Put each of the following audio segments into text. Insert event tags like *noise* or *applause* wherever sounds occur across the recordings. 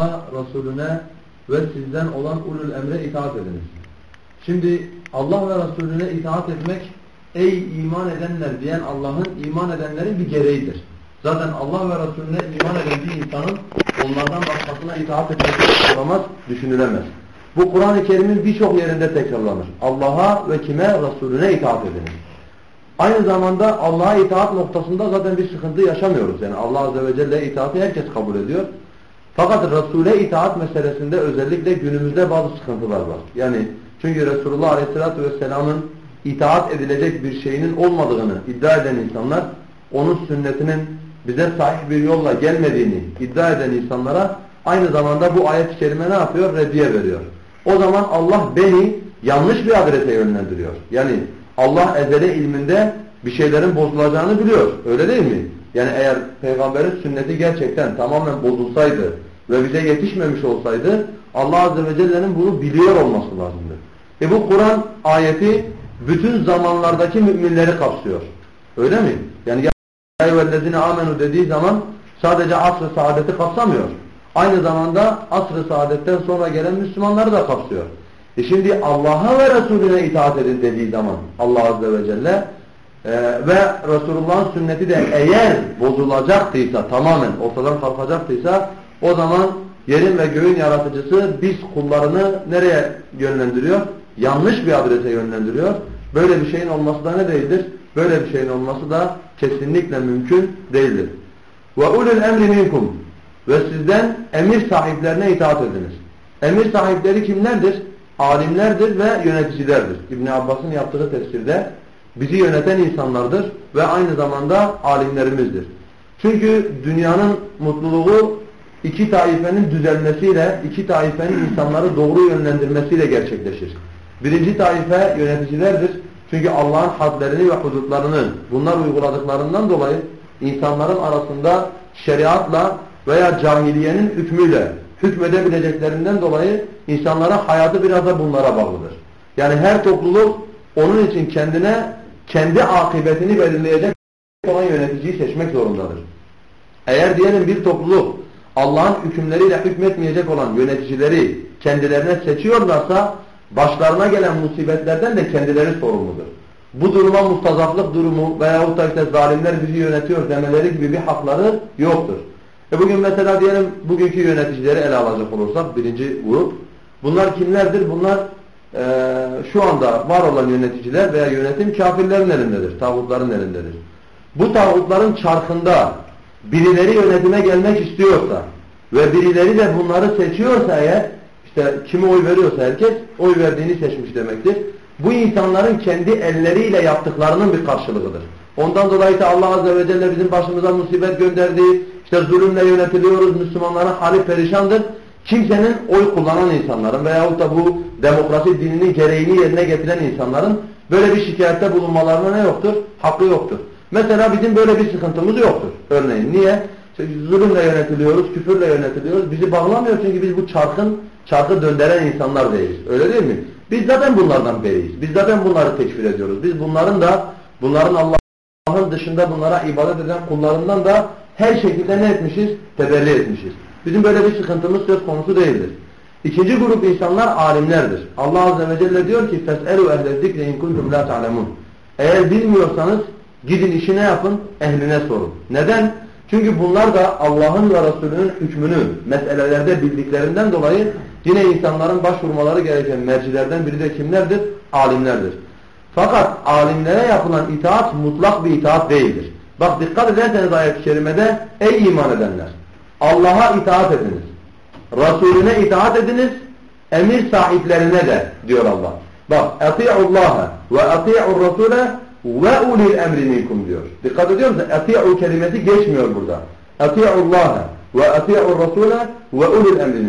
Resulüne ve sizden olan ulul emre itaat ediniz. Şimdi Allah ve Resulüne itaat etmek ey iman edenler diyen Allah'ın iman edenlerin bir gereğidir. Zaten Allah ve Resulüne iman eden bir insanın onlardan başkasına itaat etmesi olamaz, düşünülemez. Bu Kur'an-ı Kerim'in birçok yerinde tekrarlanır. Allah'a ve kime? Resulüne itaat ediniz. Aynı zamanda Allah'a itaat noktasında zaten bir sıkıntı yaşamıyoruz. Yani Allah Azze ve Celle itaati herkes kabul ediyor. Fakat Resul'e itaat meselesinde özellikle günümüzde bazı sıkıntılar var. Yani çünkü Resulullah Aleyhisselatü Vesselam'ın itaat edilecek bir şeyinin olmadığını iddia eden insanlar, onun sünnetinin bize sahih bir yolla gelmediğini iddia eden insanlara aynı zamanda bu ayet-i kerime ne yapıyor? Reddiye veriyor. O zaman Allah beni yanlış bir adrese yönlendiriyor. Yani Allah ezeli ilminde bir şeylerin bozulacağını biliyor. Öyle değil mi? Yani eğer peygamberin sünneti gerçekten tamamen bozulsaydı ve bize yetişmemiş olsaydı Allah Azze ve Celle'nin bunu biliyor olması lazımdı. E bu Kur'an ayeti bütün zamanlardaki müminleri kapsıyor. Öyle mi? Yani ya eyyühellezine amenu dediği zaman sadece asr-ı saadeti kapsamıyor. Aynı zamanda asr-ı saadetten sonra gelen Müslümanları da kapsıyor. E şimdi Allah'a ve Resulüne itaat edin dediği zaman Allah Azze ve Celle ee, ve Resulullah'ın sünneti de eğer bozulacaktıysa tamamen ortadan kalkacaktıysa o zaman yerin ve göğün yaratıcısı biz kullarını nereye yönlendiriyor? Yanlış bir adrese yönlendiriyor. Böyle bir şeyin olması da ne değildir? Böyle bir şeyin olması da kesinlikle mümkün değildir. Ve ulul emri ve sizden emir sahiplerine itaat ediniz. Emir sahipleri kimlerdir? Alimlerdir ve yöneticilerdir. İbn Abbas'ın yaptığı tefsirde bizi yöneten insanlardır ve aynı zamanda alimlerimizdir. Çünkü dünyanın mutluluğu iki taifenin düzelmesiyle, iki taifenin insanları doğru yönlendirmesiyle gerçekleşir. Birinci taife yöneticilerdir. Çünkü Allah'ın hadlerini ve hudutlarını bunlar uyguladıklarından dolayı insanların arasında şeriatla veya cahiliyenin hükmüyle hükmedebileceklerinden dolayı insanların hayatı biraz da bunlara bağlıdır. Yani her topluluk onun için kendine kendi akıbetini belirleyecek olan yöneticiyi seçmek zorundadır. Eğer diyelim bir topluluk Allah'ın hükümleriyle hükmetmeyecek olan yöneticileri kendilerine seçiyorlarsa başlarına gelen musibetlerden de kendileri sorumludur. Bu duruma mustazaflık durumu veyahut da işte zalimler bizi yönetiyor demeleri gibi bir hakları yoktur. E bugün mesela diyelim bugünkü yöneticileri ele alacak olursak birinci grup. Bunlar kimlerdir? Bunlar e, şu anda var olan yöneticiler veya yönetim kafirlerin elindedir, tağutların elindedir. Bu tağutların çarkında birileri yönetime gelmek istiyorsa ve birileri de bunları seçiyorsa eğer, işte kime oy veriyorsa herkes oy verdiğini seçmiş demektir. Bu insanların kendi elleriyle yaptıklarının bir karşılığıdır. Ondan dolayı da Allah Azze ve Celle bizim başımıza musibet gönderdi. İşte zulümle yönetiliyoruz, Müslümanların hali perişandır kimsenin oy kullanan insanların veyahut da bu demokrasi dininin gereğini yerine getiren insanların böyle bir şikayette bulunmalarına ne yoktur? Hakkı yoktur. Mesela bizim böyle bir sıkıntımız yoktur. Örneğin niye? Zulümle yönetiliyoruz, küfürle yönetiliyoruz. Bizi bağlamıyor çünkü biz bu çarkın, çarkı döndüren insanlar değiliz. Öyle değil mi? Biz zaten bunlardan beriyiz. Biz zaten bunları tekfir ediyoruz. Biz bunların da, bunların Allah'ın dışında bunlara ibadet eden kullarından da her şekilde ne etmişiz? Teberri etmişiz. Bizim böyle bir sıkıntımız söz konusu değildir. İkinci grup insanlar alimlerdir. Allah Azze ve Celle diyor ki فَاسْأَلُوا اَهْلَ الذِّكْرِ اِنْ كُنْتُمْ لَا تَعْلَمُونَ Eğer bilmiyorsanız gidin işi ne yapın? Ehline sorun. Neden? Çünkü bunlar da Allah'ın ve Resulünün hükmünü meselelerde bildiklerinden dolayı yine insanların başvurmaları gereken mercilerden biri de kimlerdir? Alimlerdir. Fakat alimlere yapılan itaat mutlak bir itaat değildir. Bak dikkat ederseniz ayet-i kerimede ey iman edenler Allah'a itaat ediniz. Resulüne itaat ediniz. Emir sahiplerine de diyor Allah. Bak ati'ullaha ve ati'ur rasule ve ulil emri diyor. Dikkat ediyor musun? Ati'u kelimesi geçmiyor burada. Ati'ullaha ve ati'ur rasule ve ulil emri.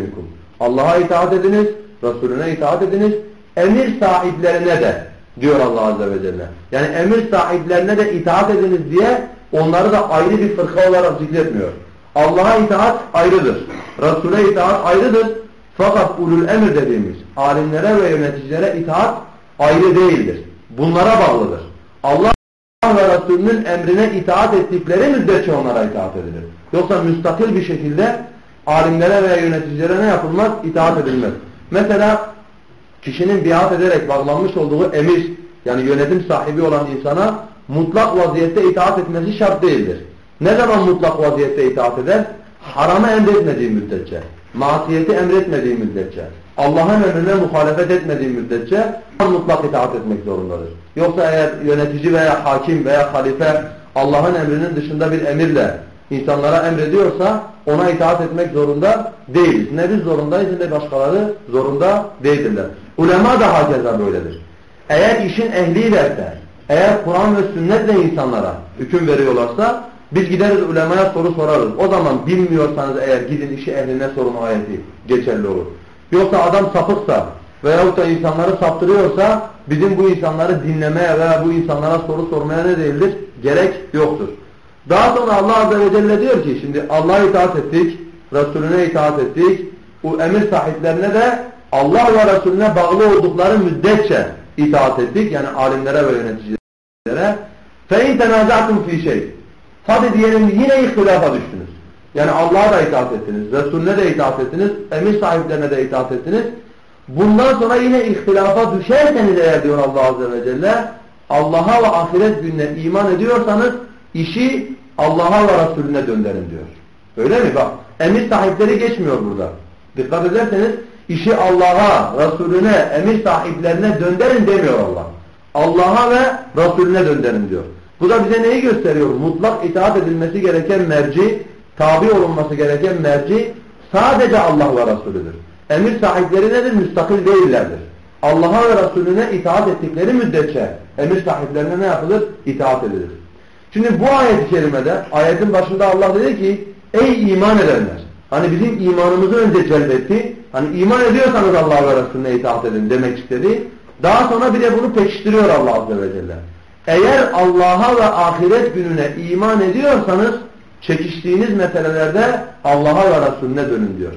Allah'a itaat ediniz, Resulüne itaat ediniz, emir sahiplerine de diyor Allah Azze ve Celle. Yani emir sahiplerine de itaat ediniz diye onları da ayrı bir fırka olarak zikretmiyor. Allah'a itaat ayrıdır. Resul'e itaat ayrıdır. Fakat ulul emir dediğimiz alimlere ve yöneticilere itaat ayrı değildir. Bunlara bağlıdır. Allah ve Resulünün emrine itaat ettikleri müddetçe onlara itaat edilir. Yoksa müstakil bir şekilde alimlere veya yöneticilere ne yapılmaz? İtaat edilmez. Mesela kişinin biat ederek bağlanmış olduğu emir yani yönetim sahibi olan insana mutlak vaziyette itaat etmesi şart değildir. Ne zaman mutlak vaziyette itaat eder? Haramı emretmediği müddetçe, masiyeti emretmediği müddetçe, Allah'ın emrine muhalefet etmediği müddetçe mutlak itaat etmek zorundadır. Yoksa eğer yönetici veya hakim veya halife Allah'ın emrinin dışında bir emirle insanlara emrediyorsa ona itaat etmek zorunda değiliz. Ne biz zorundayız ne başkaları zorunda değildirler. Ulema da hakeza böyledir. Eğer işin ehlilerse, eğer Kur'an ve sünnetle insanlara hüküm veriyorlarsa biz gideriz ulemaya soru sorarız. O zaman bilmiyorsanız eğer gidin işi ehline sorun ayeti geçerli olur. Yoksa adam sapıksa veyahut da insanları saptırıyorsa bizim bu insanları dinlemeye veya bu insanlara soru sormaya ne değildir? Gerek yoktur. Daha sonra Allah Azze ve Celle diyor ki şimdi Allah'a itaat ettik, Resulüne itaat ettik. Bu emir sahiplerine de Allah ve Resulüne bağlı oldukları müddetçe itaat ettik. Yani alimlere ve yöneticilere. فَاِنْ تَنَازَعْتُمْ ف۪ي şey. Hadi diyelim yine ihtilafa düştünüz. Yani Allah'a da itaat ettiniz, Resulüne de itaat ettiniz, emir sahiplerine de itaat ettiniz. Bundan sonra yine ihtilafa düşerseniz eğer diyor Allah Azze ve Celle, Allah'a ve ahiret gününe iman ediyorsanız işi Allah'a ve Resulüne döndürün diyor. Öyle mi? Bak emir sahipleri geçmiyor burada. Dikkat ederseniz işi Allah'a, Resulüne, emir sahiplerine döndürün demiyor Allah. Allah'a ve Resulüne döndürün diyor. Bu da bize neyi gösteriyor? Mutlak itaat edilmesi gereken merci, tabi olunması gereken merci sadece Allah ve Resulüdür. Emir sahipleri nedir? Müstakil değillerdir. Allah'a ve Resulüne itaat ettikleri müddetçe emir sahiplerine ne yapılır? İtaat edilir. Şimdi bu ayet-i kerimede ayetin başında Allah dedi ki ey iman edenler. Hani bizim imanımızı önce celbetti. Hani iman ediyorsanız Allah ve Resulüne itaat edin demek istedi. Daha sonra bir de bunu pekiştiriyor Allah Azze ve Celle. Eğer Allah'a ve ahiret gününe iman ediyorsanız çekiştiğiniz meselelerde Allah'a ve Resulüne dönün diyor.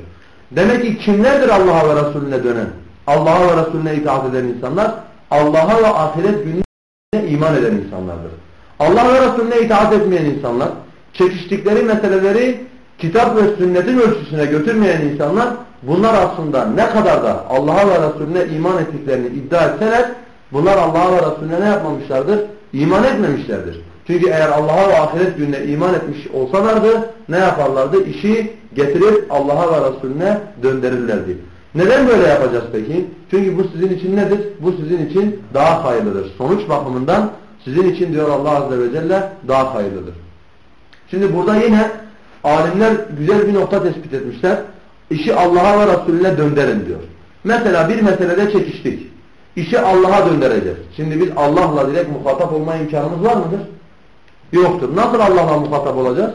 Demek ki kimlerdir Allah'a ve Resulüne dönen? Allah'a ve Resulüne itaat eden insanlar Allah'a ve ahiret gününe iman eden insanlardır. Allah ve Resulüne itaat etmeyen insanlar, çekiştikleri meseleleri kitap ve sünnetin ölçüsüne götürmeyen insanlar bunlar aslında ne kadar da Allah'a ve Resulüne iman ettiklerini iddia etseler bunlar Allah'a ve Resulüne ne yapmamışlardır? İman etmemişlerdir. Çünkü eğer Allah'a ve ahiret gününe iman etmiş olsalardı ne yaparlardı? İşi getirip Allah'a ve Resulüne döndürürlerdi. Neden böyle yapacağız peki? Çünkü bu sizin için nedir? Bu sizin için daha hayırlıdır. Sonuç bakımından sizin için diyor Allah Azze ve Celle daha hayırlıdır. Şimdi burada yine alimler güzel bir nokta tespit etmişler. İşi Allah'a ve Resulüne döndürün diyor. Mesela bir meselede çekiştik. İşi Allah'a döndüreceğiz. Şimdi biz Allah'la direkt muhatap olma imkanımız var mıdır? Yoktur. Nasıl Allah'la muhatap olacağız?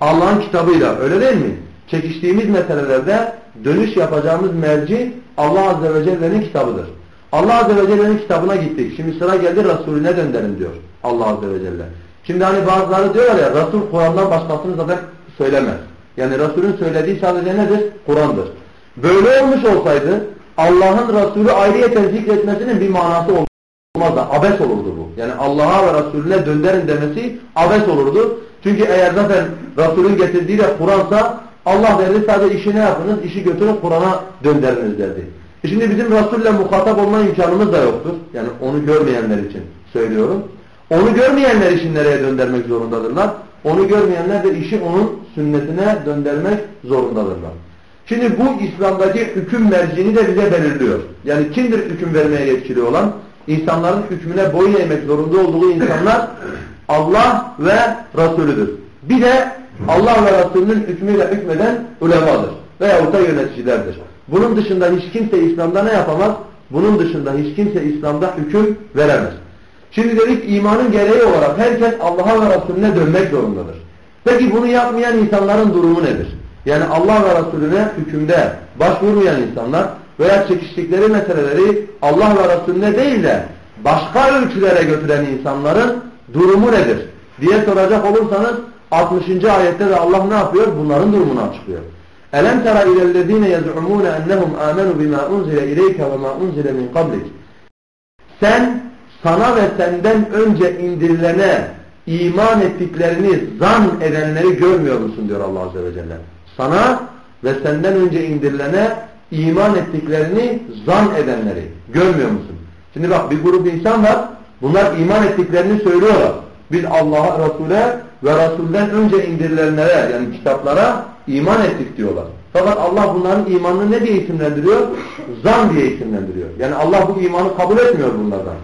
Allah'ın kitabıyla. Öyle değil mi? Çekiştiğimiz meselelerde dönüş yapacağımız merci Allah Azze ve Celle'nin kitabıdır. Allah Azze ve Celle'nin kitabına gittik. Şimdi sıra geldi Resulüne döndürün diyor Allah Azze ve Celle. Şimdi hani bazıları diyorlar ya Resul Kur'an'dan başkasını zaten söylemez. Yani Resulün söylediği sadece nedir? Kur'an'dır. Böyle olmuş olsaydı Allah'ın Resulü ayrıyeten zikretmesinin bir manası olmaz da abes olurdu bu. Yani Allah'a ve Resulüne döndürün demesi abes olurdu. Çünkü eğer zaten Resulün getirdiği de Kur'ansa Allah derdi sadece işi ne yapınız? İşi götürüp Kur'an'a döndürünüz derdi. E şimdi bizim Resul'le muhatap olma imkanımız da yoktur. Yani onu görmeyenler için söylüyorum. Onu görmeyenler için nereye döndürmek zorundadırlar? Onu görmeyenler de işi onun sünnetine döndürmek zorundadırlar. Şimdi bu İslam'daki hüküm mercini de bize belirliyor. Yani kimdir hüküm vermeye yetkili olan? İnsanların hükmüne boyun eğmek zorunda olduğu insanlar *coughs* Allah ve Resulüdür. Bir de Allah ve Resulünün hükmüyle hükmeden ulemadır veyahut da yöneticilerdir. Bunun dışında hiç kimse İslam'da ne yapamaz? Bunun dışında hiç kimse İslam'da hüküm veremez. Şimdi dedik imanın gereği olarak herkes Allah'a ve Resulüne dönmek zorundadır. Peki bunu yapmayan insanların durumu nedir? Yani Allah ve Resulüne hükümde başvurmayan insanlar veya çekiştikleri meseleleri Allah ve Resulüne değil de başka ölçülere götüren insanların durumu nedir? diye soracak olursanız 60. ayette de Allah ne yapıyor? Bunların durumunu açıklıyor. Elem tera ilellezine yez'umune ennehum amenu bima unzile ileyke ve ma unzile min. Sen sana ve senden önce indirilene iman ettiklerini zan edenleri görmüyor musun diyor Allah Azze ve Celle. Sana ve senden önce indirilene iman ettiklerini zan edenleri. Görmüyor musun? Şimdi bak bir grup insan var. Bunlar iman ettiklerini söylüyorlar. Biz Allah'a, Resul'e ve Resul'den önce indirilenlere yani kitaplara iman ettik diyorlar. Fakat Allah bunların imanını ne diye isimlendiriyor? Zan diye isimlendiriyor. Yani Allah bu imanı kabul etmiyor bunlardan.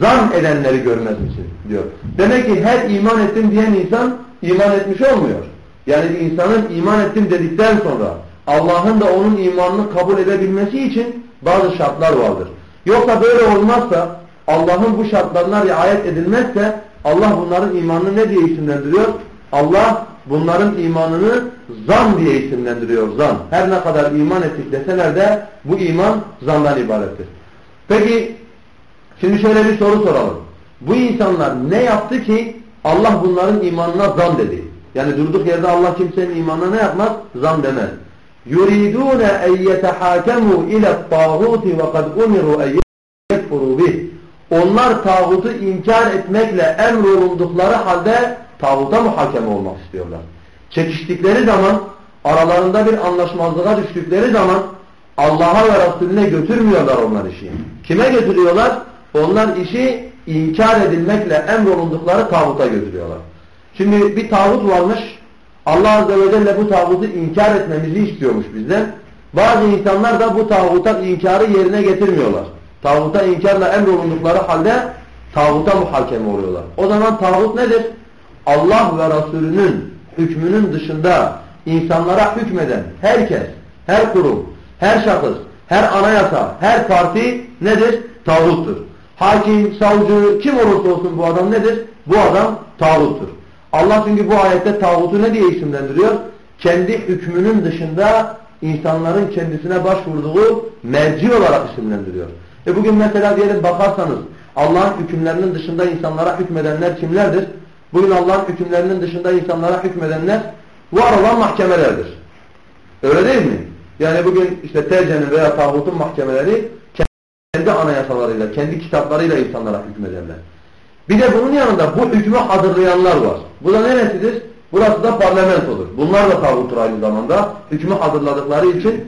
Zan edenleri görmez misin diyor. Demek ki her iman ettim diyen insan iman etmiş olmuyor. Yani bir insanın iman ettim dedikten sonra Allah'ın da onun imanını kabul edebilmesi için bazı şartlar vardır. Yoksa böyle olmazsa Allah'ın bu şartlarına riayet edilmezse Allah bunların imanını ne diye isimlendiriyor? Allah bunların imanını zan diye isimlendiriyor. Zan. Her ne kadar iman ettik deseler de bu iman zandan ibarettir. Peki şimdi şöyle bir soru soralım. Bu insanlar ne yaptı ki Allah bunların imanına zan dedi? Yani durduk yerde Allah kimsenin imanına ne yapmaz? Zan demez. يُرِيدُونَ اَنْ يَتَحَاكَمُوا اِلَى الطَّاغُوتِ وَقَدْ اُمِرُوا اَنْ يَكْفُرُوا بِهِ Onlar tağutu inkar etmekle emrolundukları halde tağuta muhakeme olmak istiyorlar. Çekiştikleri zaman, aralarında bir anlaşmazlığa düştükleri zaman Allah'a ve Resulüne götürmüyorlar onlar işi. Kime götürüyorlar? Onlar işi inkar edilmekle emrolundukları tağuta götürüyorlar. Şimdi bir tağut varmış. Allah Azze ve Celle bu tağutu inkar etmemizi istiyormuş bizden. Bazı insanlar da bu tağuta inkarı yerine getirmiyorlar. Tağuta inkarla emrolundukları halde tağuta muhakeme oluyorlar. O zaman tağut nedir? Allah ve Resulünün hükmünün dışında insanlara hükmeden herkes, her kurum, her şahıs, her anayasa, her parti nedir? Tağuttur. Hakim, savcı, kim olursa olsun bu adam nedir? Bu adam tağuttur. Allah çünkü bu ayette tağutu ne diye isimlendiriyor? Kendi hükmünün dışında insanların kendisine başvurduğu merci olarak isimlendiriyor. E bugün mesela diyelim bakarsanız Allah'ın hükümlerinin dışında insanlara hükmedenler kimlerdir? Bugün Allah'ın hükümlerinin dışında insanlara hükmedenler var olan mahkemelerdir. Öyle değil mi? Yani bugün işte TC'nin veya tağutun mahkemeleri kendi anayasalarıyla, kendi kitaplarıyla insanlara hükmederler. Bir de bunun yanında bu hükmü hazırlayanlar var. Bu da neresidir? Burası da parlamentodur. Bunlar da tağuttur aynı zamanda. Hükmü hazırladıkları için.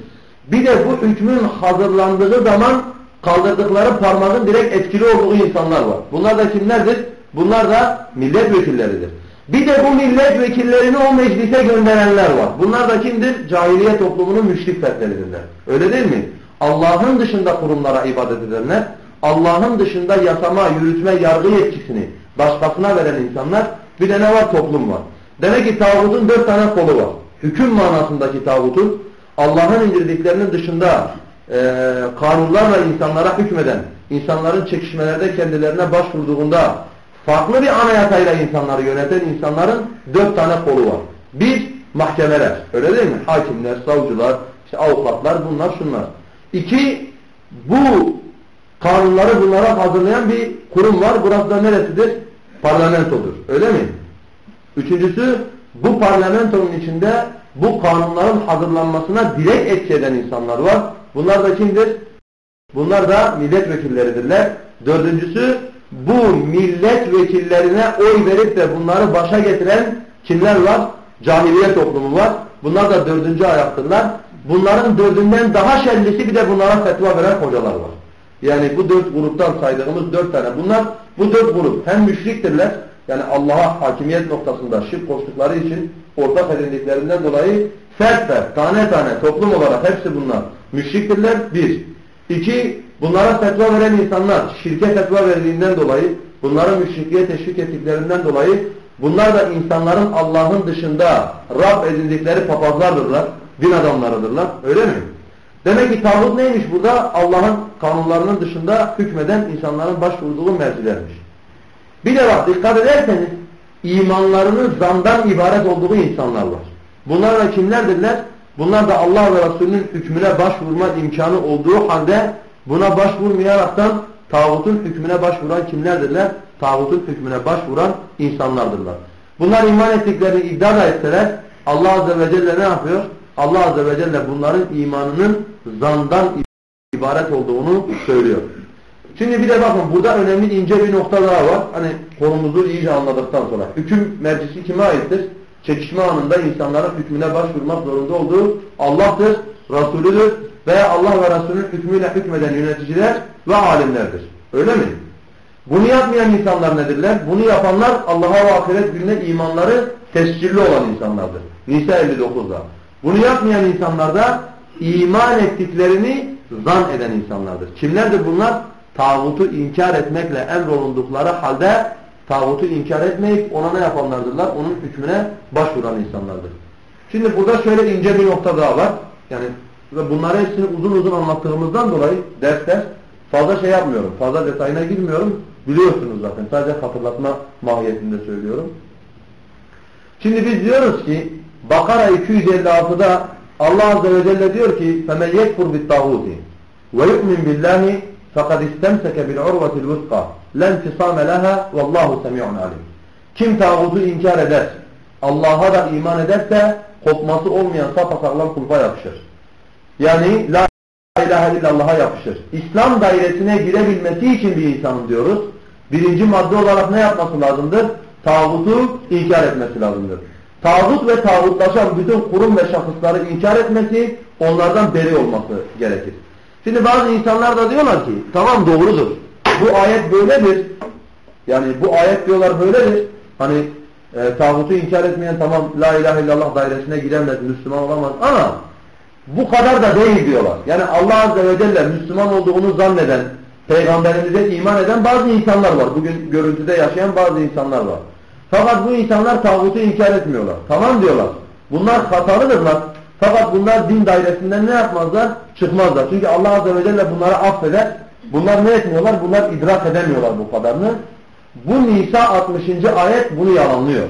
Bir de bu hükmün hazırlandığı zaman kaldırdıkları parmağın direkt etkili olduğu insanlar var. Bunlar da kimlerdir? Bunlar da milletvekilleridir. Bir de bu milletvekillerini o meclise gönderenler var. Bunlar da kimdir? Cahiliye toplumunun müşrik fertleridirler. Öyle değil mi? Allah'ın dışında kurumlara ibadet edenler, Allah'ın dışında yasama, yürütme, yargı yetkisini başkasına veren insanlar bir de ne var? Toplum var. Demek ki tağutun dört tane kolu var. Hüküm manasındaki tağutun Allah'ın indirdiklerinin dışında e, kanunlarla insanlara hükmeden, insanların çekişmelerde kendilerine başvurduğunda farklı bir anayasayla insanları yöneten insanların dört tane kolu var. Bir, mahkemeler. Öyle değil mi? Hakimler, savcılar, işte avukatlar bunlar şunlar. İki, bu kanunları bunlara hazırlayan bir kurum var. Burası da neresidir? Parlamentodur. Öyle mi? Üçüncüsü, bu parlamentonun içinde bu kanunların hazırlanmasına direkt etki eden insanlar var. Bunlar da kimdir? Bunlar da milletvekilleridirler. Dördüncüsü bu milletvekillerine oy verip de bunları başa getiren kimler var? Cahiliye toplumu var. Bunlar da dördüncü ayaktırlar. Bunların dördünden daha şerlisi bir de bunlara fetva veren hocalar var. Yani bu dört gruptan saydığımız dört tane. Bunlar bu dört grup hem müşriktirler yani Allah'a hakimiyet noktasında şirk koştukları için ortak edindiklerinden dolayı fert fert, tane tane, toplum olarak hepsi bunlar müşriktirler. Bir. İki, bunlara fetva veren insanlar şirke fetva verdiğinden dolayı, bunların müşrikliğe teşvik ettiklerinden dolayı bunlar da insanların Allah'ın dışında Rab edindikleri papazlardırlar, din adamlarıdırlar. Öyle mi? Demek ki tağut neymiş burada? Allah'ın kanunlarının dışında hükmeden insanların başvurduğu mercilermiş. Bir de bak dikkat ederseniz imanlarının zandan ibaret olduğu insanlar var. Bunlar da kimlerdirler? Bunlar da Allah ve Resulünün hükmüne başvurma imkanı olduğu halde buna başvurmayaraktan tağutun hükmüne başvuran kimlerdirler? Tağutun hükmüne başvuran insanlardırlar. Bunlar iman ettiklerini iddia da etseler Allah Azze ve Celle ne yapıyor? Allah Azze ve Celle bunların imanının zandan ibaret olduğunu söylüyor. Şimdi bir de bakın burada önemli ince bir nokta daha var. Hani konumuzu iyice anladıktan sonra. Hüküm meclisi kime aittir? çekişme anında insanların hükmüne başvurmak zorunda olduğu Allah'tır, Resulüdür veya Allah ve Resulünün hükmüyle hükmeden yöneticiler ve alimlerdir. Öyle mi? Bunu yapmayan insanlar nedirler? Bunu yapanlar Allah'a ve ahiret gününe imanları tescilli olan insanlardır. Nisa 59'da. Bunu yapmayan insanlar da iman ettiklerini zan eden insanlardır. Kimlerdir bunlar? Tağutu inkar etmekle emrolundukları halde tağutu inkar etmeyip ona ne yapanlardırlar? Onun hükmüne başvuran insanlardır. Şimdi burada şöyle ince bir nokta daha var. Yani bunları hepsini uzun uzun anlattığımızdan dolayı ders ders fazla şey yapmıyorum. Fazla detayına girmiyorum. Biliyorsunuz zaten. Sadece hatırlatma mahiyetinde söylüyorum. Şimdi biz diyoruz ki Bakara 256'da Allah Azze ve Celle diyor ki فَمَنْ يَكْفُرْ بِالطَّغُوتِ وَيُؤْمِنْ بِاللّٰهِ فَقَدْ اِسْتَمْسَكَ بِالْعُرْوَةِ الْوُثْقَى لَنْ فِصَامَ لَهَا وَاللّٰهُ سَمِعٌ عَلِيمٌ Kim tağutu inkar eder, Allah'a da iman ederse kopması olmayan sapasağlam kulpa yapışır. Yani la ilahe illallah'a yapışır. İslam dairesine girebilmesi için bir insanın diyoruz. Birinci madde olarak ne yapması lazımdır? Tağutu inkar etmesi lazımdır. Tağut ve tağutlaşan bütün kurum ve şahısları inkar etmesi, onlardan beri olması gerekir. Şimdi bazı insanlar da diyorlar ki, tamam doğrudur. Bu ayet böyledir. Yani bu ayet diyorlar böyledir. Hani e, tağutu inkar etmeyen tamam la ilahe illallah dairesine giremez, Müslüman olamaz ama bu kadar da değil diyorlar. Yani Allah Azze ve Celle Müslüman olduğunu zanneden, Peygamberimize iman eden bazı insanlar var. Bugün görüntüde yaşayan bazı insanlar var. Fakat bu insanlar tağutu inkar etmiyorlar. Tamam diyorlar. Bunlar hatalıdırlar. Fakat bunlar din dairesinden ne yapmazlar? Çıkmazlar. Çünkü Allah Azze ve Celle bunları affeder. Bunlar ne etmiyorlar? Bunlar idrak edemiyorlar bu kadarını. Bu Nisa 60. ayet bunu yalanlıyor.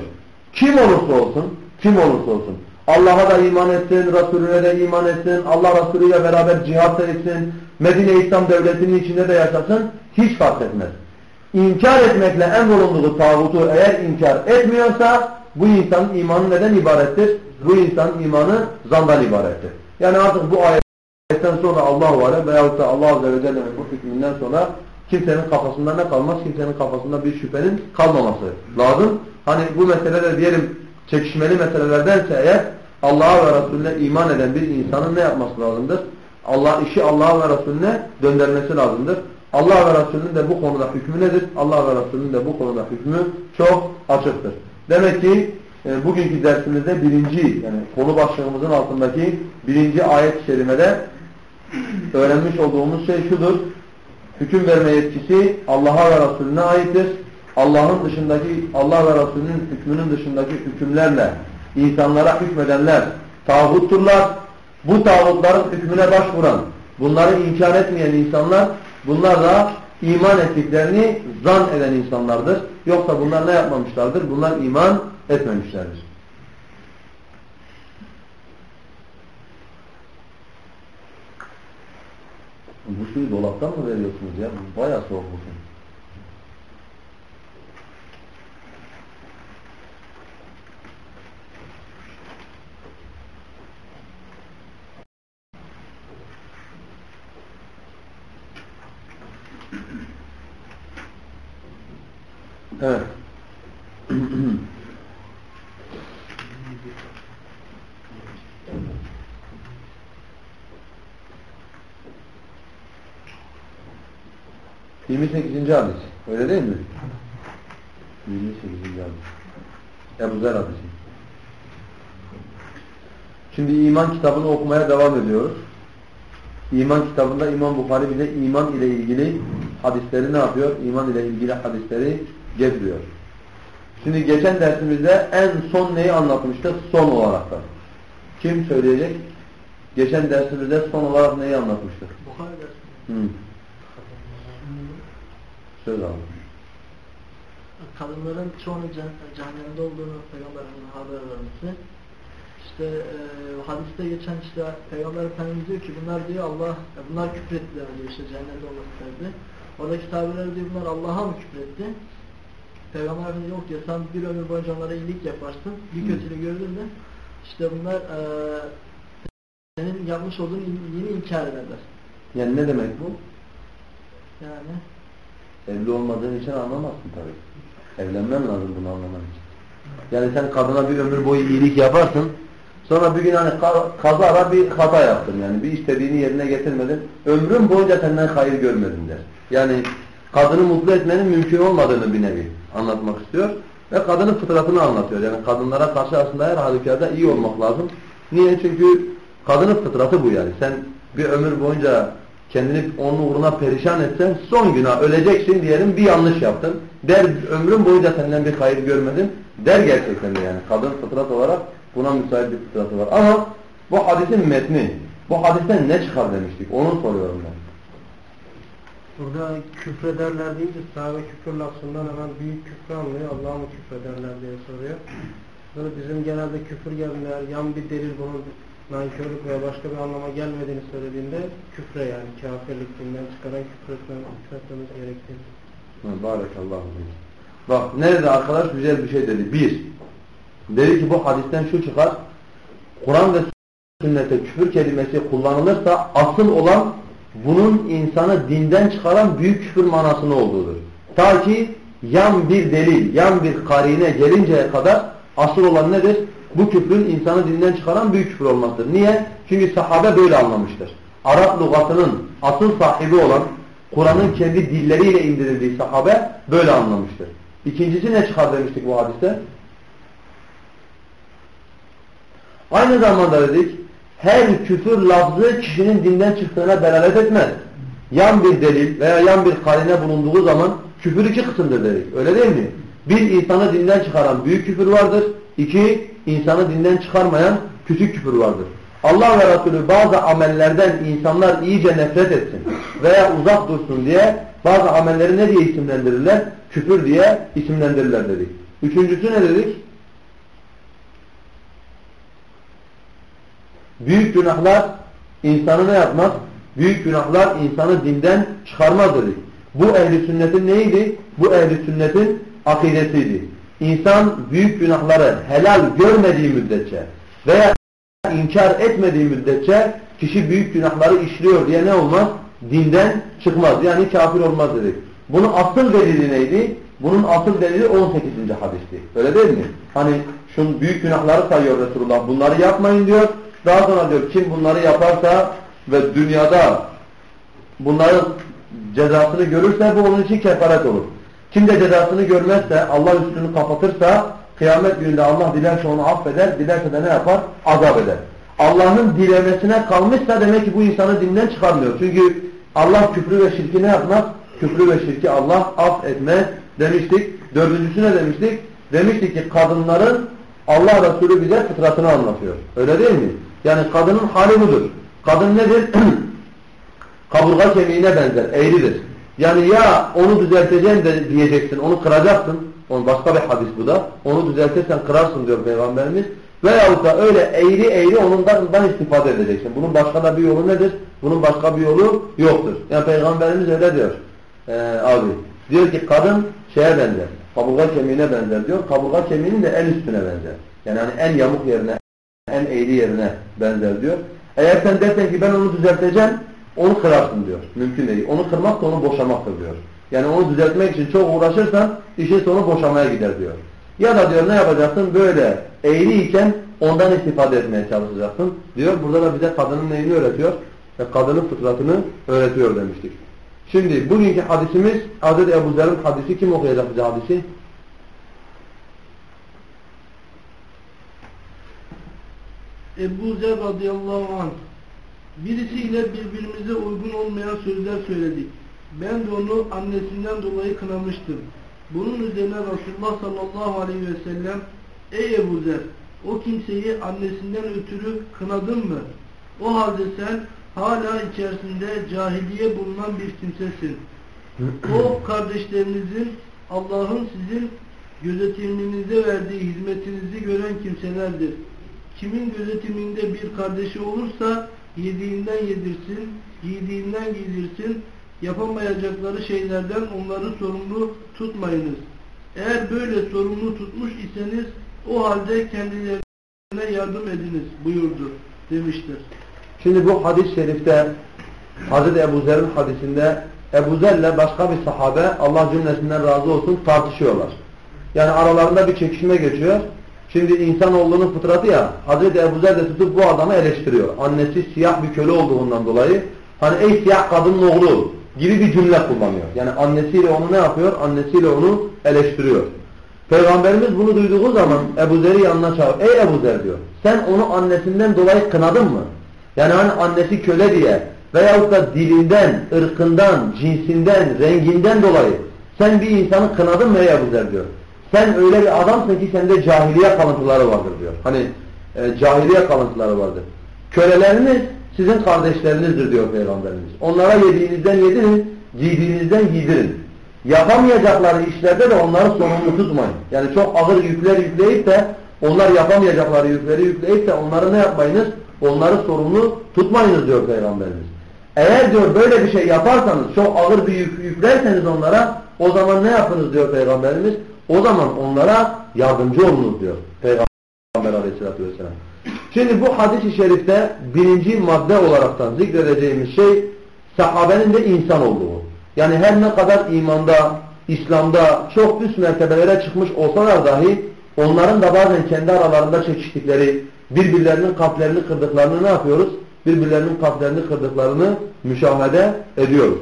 Kim olursa olsun, kim olursa olsun. Allah'a da iman etsin, Resulüne de iman etsin, Allah Resulüyle beraber cihat etsin, Medine İslam Devleti'nin içinde de yaşasın, hiç fark etmez. İnkar etmekle emrolunduğu tağutu eğer inkar etmiyorsa bu insanın imanı neden ibarettir? Bu insanın imanı zandan ibarettir. Yani artık bu ayetten sonra Allah-u Alem veyahut da Allah Azze ve Celle'nin bu hükmünden sonra kimsenin kafasında ne kalmaz? Kimsenin kafasında bir şüphenin kalmaması lazım. Hani bu meseleler diyelim çekişmeli meselelerdense eğer Allah'a ve Resulüne iman eden bir insanın ne yapması lazımdır? Allah işi Allah'a ve Resulüne döndürmesi lazımdır. Allah ve Resulünün de bu konuda hükmü nedir? Allah ve Resulünün de bu konuda hükmü çok açıktır. Demek ki e, bugünkü dersimizde birinci yani konu başlığımızın altındaki birinci ayet-i kerimede öğrenmiş olduğumuz şey şudur. Hüküm verme yetkisi Allah'a ve Resulüne aittir. Allah'ın dışındaki Allah ve Resulünün hükmünün dışındaki hükümlerle insanlara hükmedenler tağutturlar. Bu tağutların hükmüne başvuran, bunları inkar etmeyen insanlar bunlar da iman ettiklerini zan eden insanlardır. Yoksa bunlar ne yapmamışlardır? Bunlar iman etmemişlerdir. Bu suyu dolaptan mı veriyorsunuz ya? Bayağı soğuk bu Evet. *clears throat* 28. hadis. Öyle değil mi? 28. hadis. Ebu Zer hadisi. Şimdi iman kitabını okumaya devam ediyoruz. İman kitabında İmam Bukhari bize iman ile ilgili hadisleri ne yapıyor? İman ile ilgili hadisleri getiriyor. Şimdi geçen dersimizde en son neyi anlatmıştık? Son olarak da. Kim söyleyecek? Geçen dersimizde son olarak neyi anlatmıştık? Bukhari dersi. Hı. Söz abi. Kadınların çoğunun ceh- cehennemde olduğunu Peygamberimizin haber vermesi. İşte e, hadiste geçen işte Peygamber Efendimiz diyor ki bunlar diyor Allah, e, bunlar küfrettiler diyor işte cehennemde olması sebebi. Oradaki tabirler diyor bunlar Allah'a mı küfretti? Peygamber Efendimiz yok diyor sen bir ömür boyunca onlara iyilik yaparsın, bir kötülüğü görürün de işte bunlar e, senin yapmış olduğun iyiliğini inkar ederler. Yani ne demek bu? Yani Evli olmadığın için anlamazsın tabii. Evlenmen lazım bunu anlaman için. Yani sen kadına bir ömür boyu iyilik yaparsın. Sonra bir gün hani kazara bir hata yaptın yani bir istediğini yerine getirmedin. Ömrün boyunca senden hayır görmedin der. Yani kadını mutlu etmenin mümkün olmadığını bir nevi anlatmak istiyor. Ve kadının fıtratını anlatıyor. Yani kadınlara karşı aslında her halükarda iyi olmak lazım. Niye? Çünkü kadının fıtratı bu yani. Sen bir ömür boyunca kendini onun uğruna perişan etsen son günah öleceksin diyelim bir yanlış yaptın. Der ömrün boyunca senden bir hayır görmedim. Der gerçekten de yani. Kadın fıtrat olarak buna müsait bir fıtratı var. Ama bu hadisin metni, bu hadisten ne çıkar demiştik? Onu soruyorum ben. Burada küfrederler deyince sahabe küfür lafzından hemen büyük küfür anlıyor. Allah'a mı küfrederler diye soruyor. Sonra bizim genelde küfür gelenler, yan bir delil bunun nankörlük veya başka bir anlama gelmediğini söylediğinde küfre yani kafirlik dinden çıkaran küfür etmemiz gerektiğini. Barakallahu Bak nerede arkadaş güzel bir şey dedi. Bir, dedi ki bu hadisten şu çıkar. Kur'an ve sünnete küfür kelimesi kullanılırsa asıl olan bunun insanı dinden çıkaran büyük küfür manasını olduğudur. Ta ki yan bir delil, yan bir karine gelinceye kadar asıl olan nedir? Bu küfrün insanı dinden çıkaran büyük küfür olmasıdır. Niye? Çünkü sahabe böyle anlamıştır. Arap lügatının asıl sahibi olan Kur'an'ın kendi dilleriyle indirildiği sahabe böyle anlamıştır. İkincisi ne çıkar demiştik bu hadiste? Aynı zamanda dedik her küfür lafzı kişinin dinden çıktığına delalet etmez. Yan bir delil veya yan bir karine bulunduğu zaman küfür iki kısımdır dedik. Öyle değil mi? Bir insanı dinden çıkaran büyük küfür vardır. İki insanı dinden çıkarmayan küçük küfür vardır. Allah ve Resulü bazı amellerden insanlar iyice nefret etsin veya uzak dursun diye bazı amelleri ne diye isimlendirirler? Küfür diye isimlendirirler dedik. Üçüncüsü ne dedik? Büyük günahlar insanı ne yapmaz? Büyük günahlar insanı dinden çıkarmaz dedik. Bu ehli sünnetin neydi? Bu ehli sünnetin akidesiydi. İnsan büyük günahları helal görmediği müddetçe veya inkar etmediği müddetçe kişi büyük günahları işliyor diye ne olmaz? Dinden çıkmaz. Yani kafir olmaz dedik. Bunun asıl delili neydi? Bunun asıl delili 18. hadisti. Öyle değil mi? Hani şun büyük günahları sayıyor Resulullah. Bunları yapmayın diyor. Daha sonra diyor kim bunları yaparsa ve dünyada bunların cezasını görürse bu onun için kefaret olur. Kim de cezasını görmezse Allah üstünü kapatırsa kıyamet gününde Allah dilerse onu affeder, dilerse de ne yapar? Azap eder. Allah'ın dilemesine kalmışsa demek ki bu insanı dinden çıkarmıyor. Çünkü Allah küfrü ve şirki ne yapmaz? Küfrü ve şirki Allah affetmez demiştik. Dördüncüsü ne demiştik? Demiştik ki kadınların Allah Resulü bize fıtratını anlatıyor. Öyle değil mi? Yani kadının hali budur. Kadın nedir? *clears throat* Kaburga kemiğine benzer, eğridir. Yani ya onu düzelteceksin de diyeceksin, onu kıracaksın. Onun başka bir hadis bu da. Onu düzeltirsen kırarsın diyor Peygamberimiz. Veyahut da öyle eğri eğri onundan istifade edeceksin. Bunun başka da bir yolu nedir? Bunun başka bir yolu yoktur. Yani Peygamberimiz öyle diyor. Ee, abi. Diyor ki kadın şeye benzer. Kaburga kemiğine benzer diyor. Kaburga kemiğinin de en üstüne benzer. Yani hani en yamuk yerine, en eğri yerine benzer diyor. Eğer sen dersen ki ben onu düzelteceğim, onu kırarsın diyor. Mümkün değil. Onu kırmak da onu boşamaktır diyor. Yani onu düzeltmek için çok uğraşırsan işin sonu boşamaya gider diyor. Ya da diyor ne yapacaksın? Böyle eğri iken ondan istifade etmeye çalışacaksın diyor. Burada da bize kadının neyini öğretiyor? Ve kadının fıtratını öğretiyor demiştik. Şimdi bugünkü hadisimiz Hz. Ebu Zer'in hadisi. Kim okuyacak bize hadisi? Ebu Zer radıyallahu anh birisiyle birbirimize uygun olmayan sözler söyledik. Ben de onu annesinden dolayı kınamıştım. Bunun üzerine Resulullah sallallahu aleyhi ve sellem Ey Ebu Zer o kimseyi annesinden ötürü kınadın mı? O halde sen hala içerisinde cahiliye bulunan bir kimsesin. O kardeşlerinizin Allah'ın sizin gözetiminize verdiği hizmetinizi gören kimselerdir. Kimin gözetiminde bir kardeşi olursa yediğinden yedirsin, giydiğinden giydirsin, yapamayacakları şeylerden onları sorumlu tutmayınız. Eğer böyle sorumlu tutmuş iseniz o halde kendilerine yardım ediniz buyurdu demiştir. Şimdi bu hadis-i şerifte Hz. Ebu Zer'in hadisinde Ebu Zer'le başka bir sahabe Allah cümlesinden razı olsun tartışıyorlar. Yani aralarında bir çekişme geçiyor. Şimdi insanoğlunun fıtratı ya Hazreti Ebu Zer de tutup bu adamı eleştiriyor. Annesi siyah bir köle olduğundan dolayı hani ey siyah kadının oğlu gibi bir cümle kullanıyor. Yani annesiyle onu ne yapıyor? Annesiyle onu eleştiriyor. Peygamberimiz bunu duyduğu zaman Ebu Zer'i yanına çağırıyor. Ey Ebu Zer diyor. Sen onu annesinden dolayı kınadın mı? Yani hani annesi köle diye veyahut da dilinden, ırkından, cinsinden, renginden dolayı sen bir insanı kınadın mı ey Ebu Zer diyor. Sen öyle bir adamsın ki sende cahiliye kalıntıları vardır diyor. Hani e, cahiliye kalıntıları vardır. Köleleriniz sizin kardeşlerinizdir diyor Peygamberimiz. Onlara yediğinizden yedirin, giydiğinizden giydirin. Yapamayacakları işlerde de onları sorumlu tutmayın. Yani çok ağır yükler yükleyip de onlar yapamayacakları yükleri yükleyip de onları ne yapmayınız? Onları sorumlu tutmayınız diyor Peygamberimiz. Eğer diyor böyle bir şey yaparsanız çok ağır bir yük yüklerseniz onlara o zaman ne yapınız diyor Peygamberimiz? O zaman onlara yardımcı olunuz diyor Peygamber aleyhissalatü vesselam. Şimdi bu hadis-i şerifte birinci madde olaraktan zikredeceğimiz şey sahabenin de insan olduğu. Yani her ne kadar imanda, İslam'da çok üst mertebelere çıkmış olsalar dahi onların da bazen kendi aralarında çekiştikleri, birbirlerinin kalplerini kırdıklarını ne yapıyoruz? Birbirlerinin kalplerini kırdıklarını müşahede ediyoruz.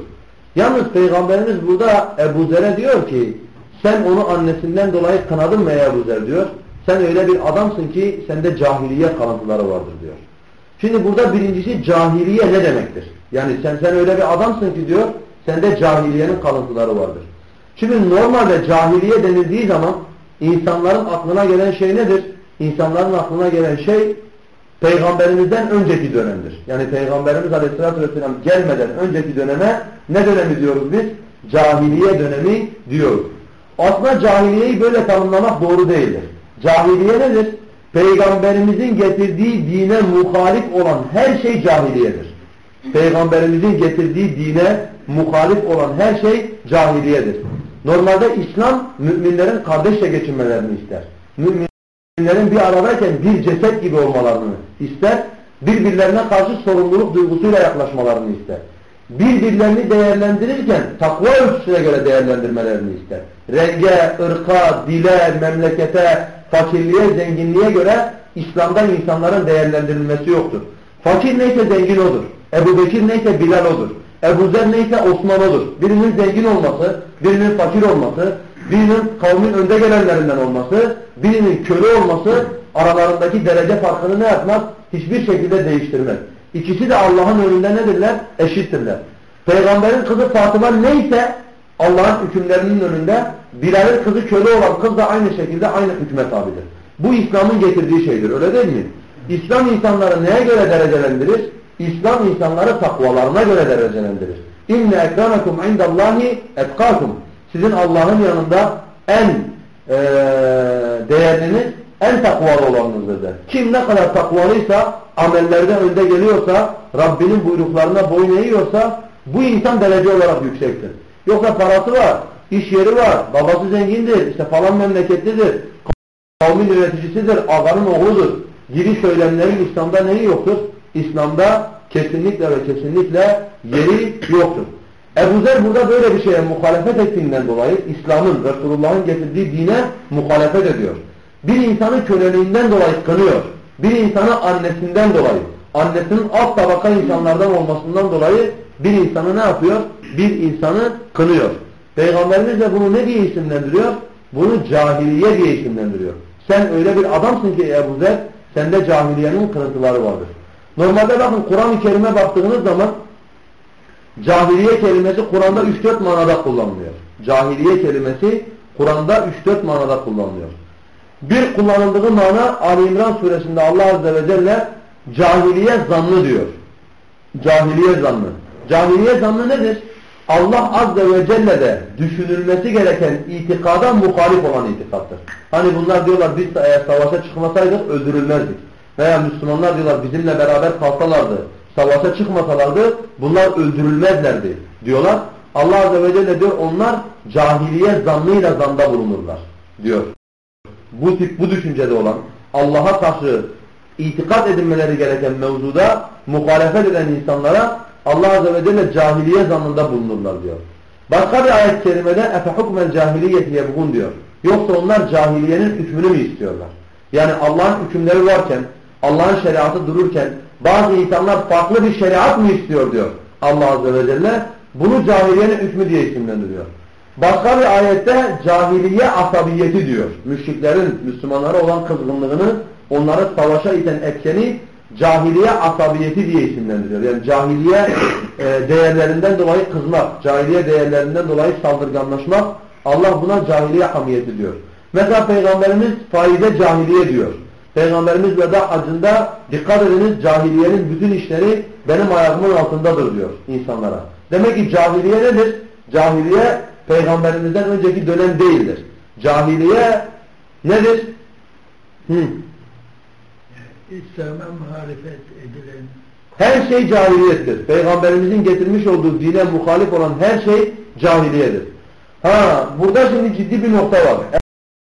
Yalnız Peygamberimiz burada Ebu Zer'e diyor ki sen onu annesinden dolayı kınadın mı Ebu Zer diyor. Sen öyle bir adamsın ki sende cahiliye kalıntıları vardır diyor. Şimdi burada birincisi cahiliye ne demektir? Yani sen sen öyle bir adamsın ki diyor sende cahiliyenin kalıntıları vardır. Şimdi normalde cahiliye denildiği zaman insanların aklına gelen şey nedir? İnsanların aklına gelen şey peygamberimizden önceki dönemdir. Yani peygamberimiz aleyhissalatü vesselam gelmeden önceki döneme ne dönemi diyoruz biz? Cahiliye dönemi diyoruz. Aslında cahiliyeyi böyle tanımlamak doğru değildir. Cahiliye nedir? Peygamberimizin getirdiği dine muhalif olan her şey cahiliyedir. Peygamberimizin getirdiği dine muhalif olan her şey cahiliyedir. Normalde İslam müminlerin kardeşçe geçinmelerini ister. Müminlerin bir aradayken bir ceset gibi olmalarını ister. Birbirlerine karşı sorumluluk duygusuyla yaklaşmalarını ister. Birbirlerini değerlendirirken takva ölçüsüne göre değerlendirmelerini ister. Renge, ırka, dile, memlekete, fakirliğe, zenginliğe göre İslam'dan insanların değerlendirilmesi yoktur. Fakir neyse zengin odur. Ebu Bekir neyse Bilal odur. Ebu Zer neyse Osman odur. Birinin zengin olması, birinin fakir olması, birinin kavmin önde gelenlerinden olması, birinin köle olması aralarındaki derece farkını ne yapmaz? Hiçbir şekilde değiştirmez. İkisi de Allah'ın önünde nedirler? Eşittirler. Peygamberin kızı Fatıma neyse Allah'ın hükümlerinin önünde Bilal'in kızı köle olan kız da aynı şekilde aynı hükme tabidir. Bu İslam'ın getirdiği şeydir. Öyle değil mi? İslam insanları neye göre derecelendirir? İslam insanları takvalarına göre derecelendirir. İnne ekremekum indallahi etkakum. Sizin Allah'ın yanında en e, değerliniz en takvalı olanınızdır der. Kim ne kadar takvalıysa, amellerde önde geliyorsa, Rabbinin buyruklarına boyun eğiyorsa bu insan derece olarak yüksektir. Yoksa parası var, iş yeri var, babası zengindir, işte falan memleketlidir, kavmin yöneticisidir, ağanın oğludur. Gibi söylemlerin İslam'da neyi yoktur? İslam'da kesinlikle ve kesinlikle yeri yoktur. Ebu Zer burada böyle bir şeye muhalefet ettiğinden dolayı İslam'ın, Resulullah'ın getirdiği dine muhalefet ediyor. Bir insanı köleliğinden dolayı kınıyor. Bir insanı annesinden dolayı, annesinin alt tabaka insanlardan olmasından dolayı bir insanı ne yapıyor? Bir insanı kınıyor. Peygamberimiz de bunu ne diye isimlendiriyor? Bunu cahiliye diye isimlendiriyor. Sen öyle bir adamsın ki Ebu Zer, sende cahiliyenin kırıntıları vardır. Normalde bakın Kur'an-ı Kerim'e baktığınız zaman cahiliye kelimesi Kur'an'da 3-4 manada kullanılıyor. Cahiliye kelimesi Kur'an'da 3-4 manada kullanılıyor. Bir kullanıldığı mana Ali İmran suresinde Allah Azze ve Celle cahiliye zannı diyor. Cahiliye zannı. Cahiliye zannı nedir? Allah Azze ve Celle'de düşünülmesi gereken itikada muhalif olan itikattır. Hani bunlar diyorlar biz savaşa çıkmasaydık öldürülmezdik. Veya Müslümanlar diyorlar bizimle beraber kalsalardı, savaşa çıkmasalardı bunlar öldürülmezlerdi diyorlar. Allah Azze ve Celle diyor onlar cahiliye zannıyla zanda bulunurlar diyor Bu tip bu düşüncede olan Allah'a karşı itikat edilmeleri gereken mevzuda muhalefet eden insanlara Allah Azze ve Celle cahiliye zannında bulunurlar diyor. Başka bir ayet-i kerimede اَفَحُكْمَ الْجَاهِلِيَّةِ يَبْغُونَ diyor. Yoksa onlar cahiliyenin hükmünü mü istiyorlar? Yani Allah'ın hükümleri varken, Allah'ın şeriatı dururken bazı insanlar farklı bir şeriat mı istiyor diyor Allah Azze ve Celle. Bunu cahiliyenin hükmü diye isimlendiriyor. Başka bir ayette cahiliye asabiyeti diyor. Müşriklerin Müslümanlara olan kızgınlığını, onları savaşa iten etkeni cahiliye asabiyeti diye isimlendiriyor. Yani cahiliye e, değerlerinden dolayı kızmak, cahiliye değerlerinden dolayı saldırganlaşmak Allah buna cahiliye hamiyeti diyor. Mesela Peygamberimiz faize cahiliye diyor. Peygamberimiz veda hacında dikkat ediniz cahiliyenin bütün işleri benim ayağımın altındadır diyor insanlara. Demek ki cahiliye nedir? Cahiliye peygamberimizden önceki dönem değildir. Cahiliye nedir? Hı. İslam'a muhalefet edilen Her şey cahiliyettir. Peygamberimizin getirmiş olduğu dine muhalif olan her şey cahiliyedir. Ha, burada şimdi ciddi bir nokta var.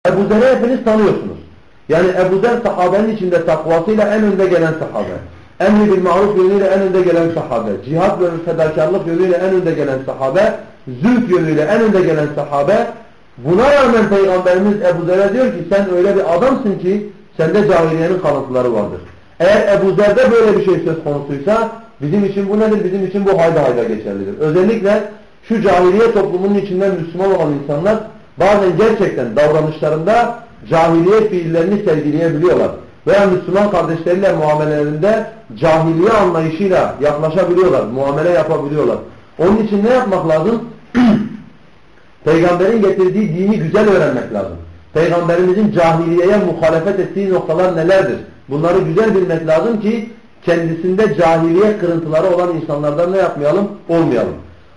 Ebu Zer'i hepiniz tanıyorsunuz. Yani Ebu Zer sahabenin içinde takvasıyla en önde gelen sahabe. Emri bil maruf yönüyle en önde gelen sahabe. Cihat ve fedakarlık yönüyle en önde gelen sahabe. Zülk yönüyle en önde gelen sahabe. Buna rağmen Peygamberimiz Ebu Zer'e diyor ki sen öyle bir adamsın ki sende cahiliyenin kalıntıları vardır. Eğer Ebu Zer'de böyle bir şey söz konusuysa bizim için bu nedir? Bizim için bu hayda hayda geçerlidir. Özellikle şu cahiliye toplumunun içinden Müslüman olan insanlar bazen gerçekten davranışlarında cahiliye fiillerini sergileyebiliyorlar. Veya Müslüman kardeşleriyle muamelelerinde cahiliye anlayışıyla yaklaşabiliyorlar, muamele yapabiliyorlar. Onun için ne yapmak lazım? *clears throat* Peygamberin getirdiği dini güzel öğrenmek lazım. Peygamberimizin cahiliyeye muhalefet ettiği noktalar nelerdir? Bunları güzel bilmek lazım ki kendisinde cahiliye kırıntıları olan insanlardan ne yapmayalım? Olmayalım.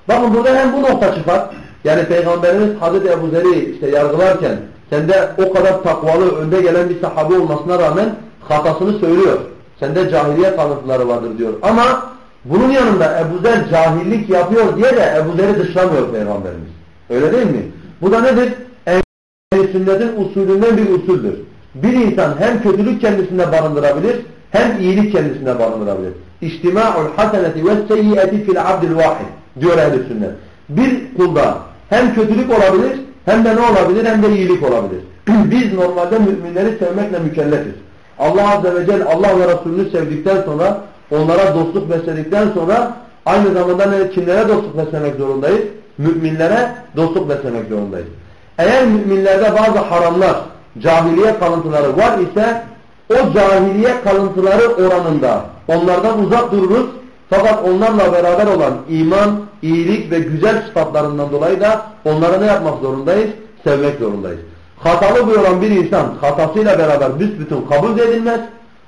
Bakın burada hem bu nokta çıkar. Yani Peygamberimiz Hazreti Ebu Zer'i işte yargılarken sende o kadar takvalı önde gelen bir sahabe olmasına rağmen hatasını söylüyor. Sende cahiliye kalıntıları vardır diyor. Ama bunun yanında Ebu Zer cahillik yapıyor diye de Ebu Zer'i dışlamıyor Peygamberimiz. Öyle değil mi? Bu da nedir? Ehl-i sünnetin usulünden bir usuldür. Bir insan hem kötülük kendisinde barındırabilir hem iyilik kendisinde barındırabilir. İçtima'ul haseneti ve seyyiyeti fil abdil vahid diyor ehl-i sünnet. Bir kulda hem kötülük olabilir hem de ne olabilir hem de iyilik olabilir. *clears throat* Biz normalde müminleri sevmekle mükellefiz. Allah Azze ve Celle Allah ve Resulünü sevdikten sonra onlara dostluk besledikten sonra aynı zamanda ne, kimlere dostluk beslemek zorundayız? Müminlere dostluk beslemek zorundayız. Eğer müminlerde bazı haramlar, cahiliye kalıntıları var ise o cahiliye kalıntıları oranında onlardan uzak dururuz. Fakat onlarla beraber olan iman, iyilik ve güzel sıfatlarından dolayı da onlara ne yapmak zorundayız? Sevmek zorundayız. Hatalı bir olan bir insan hatasıyla beraber büsbütün kabul edilmez.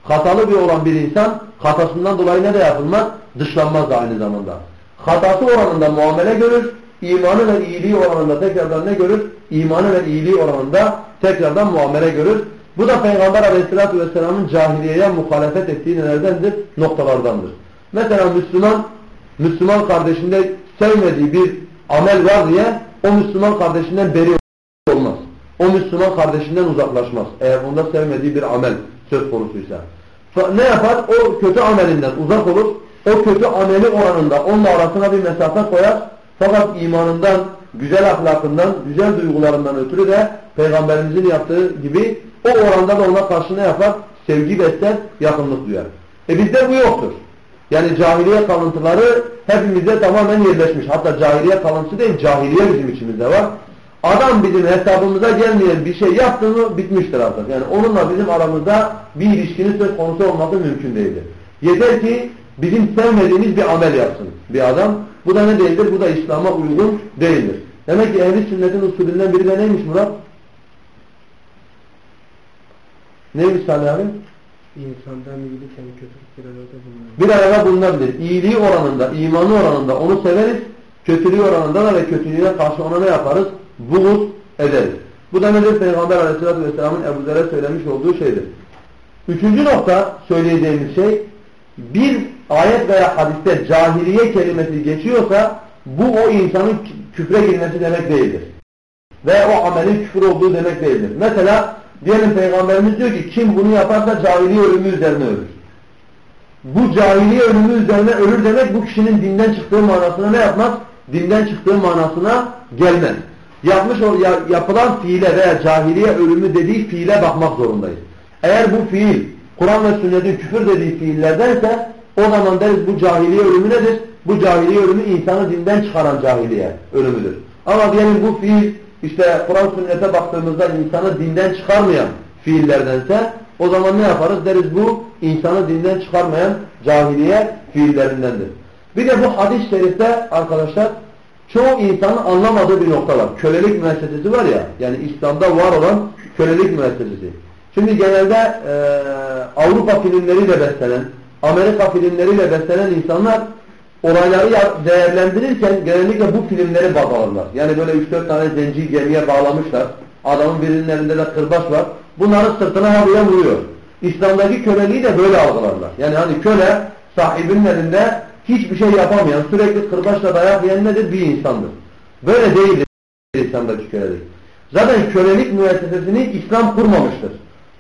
Hatalı bir olan bir insan hatasından dolayı ne de yapılmaz? Dışlanmaz da aynı zamanda. Hatası oranında muamele görür. imanı ve iyiliği oranında tekrardan ne görür? İmanı ve iyiliği oranında tekrardan muamele görür. Bu da Peygamber Aleyhisselatü Vesselam'ın cahiliyeye muhalefet ettiği nelerdendir? Noktalardandır. Mesela Müslüman, Müslüman kardeşinde sevmediği bir amel var diye o Müslüman kardeşinden beri olmaz. O Müslüman kardeşinden uzaklaşmaz. Eğer bunda sevmediği bir amel söz konusuysa. Ne yapar? O kötü amelinden uzak olur. O kötü ameli oranında onunla arasına bir mesafe koyar. Fakat imanından, güzel ahlakından, güzel duygularından ötürü de Peygamberimizin yaptığı gibi o oranda da ona karşı ne yapar? Sevgi besler, yakınlık duyar. E bizde bu yoktur. Yani cahiliye kalıntıları hepimizde tamamen yerleşmiş. Hatta cahiliye kalıntısı değil, cahiliye bizim içimizde var. Adam bizim hesabımıza gelmeyen bir şey yaptı mı bitmiştir artık. Yani onunla bizim aramızda bir ilişkinin söz konusu olması mümkün değildir. Yeter ki bizim sevmediğimiz bir amel yapsın bir adam. Bu da ne değildir? Bu da İslam'a uygun değildir. Demek ki ehli sünnetin usulünden biri de neymiş Murat? Neymiş Salih abi? İnsandan iyilik hem kötülük bir arada bulunabilir. Bir arada bulunabilir. İyiliği oranında, imanı oranında onu severiz. Kötülüğü oranında da ve kötülüğüne karşı ona ne yaparız? Buğuz ederiz. Bu da nedir? Peygamber Aleyhisselatü Vesselam'ın Ebu Zer'e söylemiş olduğu şeydir. Üçüncü nokta söyleyeceğimiz şey bir ayet veya hadiste cahiliye kelimesi geçiyorsa bu o insanın küfre girmesi demek değildir. Ve o amelin küfür olduğu demek değildir. Mesela diyelim Peygamberimiz diyor ki kim bunu yaparsa cahiliye ölümü üzerine ölür. Bu cahiliye ölümü üzerine ölür demek bu kişinin dinden çıktığı manasına ne yapmaz? Dinden çıktığı manasına gelmez. yapmış ol, ya- yapılan fiile veya cahiliye ölümü dediği fiile bakmak zorundayız. Eğer bu fiil Kur'an ve sünnetin küfür dediği fiillerdense o zaman deriz bu cahiliye ölümü nedir? Bu cahiliye ölümü insanı dinden çıkaran cahiliye ölümüdür. Ama diyelim bu fiil işte Kur'an sünnete baktığımızda insanı dinden çıkarmayan fiillerdense o zaman ne yaparız? Deriz bu insanı dinden çıkarmayan cahiliye fiillerindendir. Bir de bu hadis-i şerifte arkadaşlar çoğu insanın anlamadığı bir nokta var. Kölelik müessesesi var ya yani İslam'da var olan kölelik müessesesi. Şimdi genelde e, Avrupa filmleriyle beslenen, Amerika filmleriyle beslenen insanlar olayları değerlendirirken genellikle bu filmleri baz alırlar. Yani böyle 3-4 tane zenci gemiye bağlamışlar. Adamın birinin elinde de kırbaç var. Bunların sırtına havaya vuruyor. İslam'daki köleliği de böyle algılarlar. Yani hani köle sahibinin elinde hiçbir şey yapamayan, sürekli kırbaçla dayak yiyen nedir? Bir insandır. Böyle değildir İslam'daki kölelik. Zaten kölelik müessesesini İslam kurmamıştır.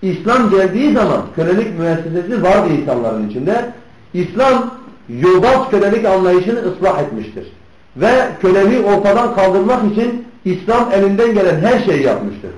İslam geldiği zaman kölelik müessesesi vardı insanların içinde. İslam yobaz kölelik anlayışını ıslah etmiştir. Ve köleliği ortadan kaldırmak için İslam elinden gelen her şeyi yapmıştır.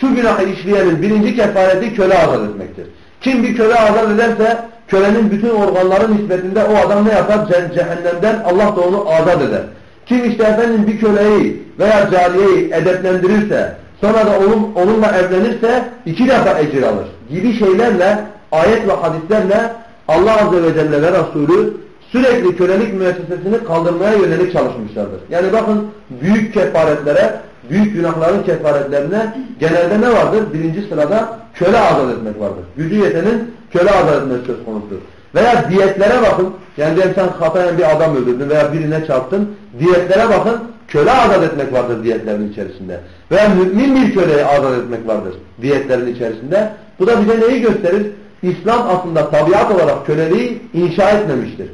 Şu günahı işleyenin birinci kefareti köle azat etmektir. Kim bir köle azat ederse kölenin bütün organları nispetinde o adam ne yapar? Ce- cehennemden Allah da onu azat eder. Kim işte efendim bir köleyi veya cariyeyi edeplendirirse sonra da onun, onunla evlenirse iki defa ecir alır. Gibi şeylerle ayet ve hadislerle Allah Azze ve Celle ve Resulü sürekli kölelik müessesesini kaldırmaya yönelik çalışmışlardır. Yani bakın büyük kefaretlere, büyük günahların kefaretlerine genelde ne vardır? Birinci sırada köle azat etmek vardır. Gücü yetenin köle azat etmesi söz konusudur. Veya diyetlere bakın. Yani diyelim sen hatayen bir adam öldürdün veya birine çarptın. Diyetlere bakın. Köle azat etmek vardır diyetlerin içerisinde. Veya mümin bir köleyi azat etmek vardır diyetlerin içerisinde. Bu da bize neyi gösterir? İslam aslında tabiat olarak köleliği inşa etmemiştir.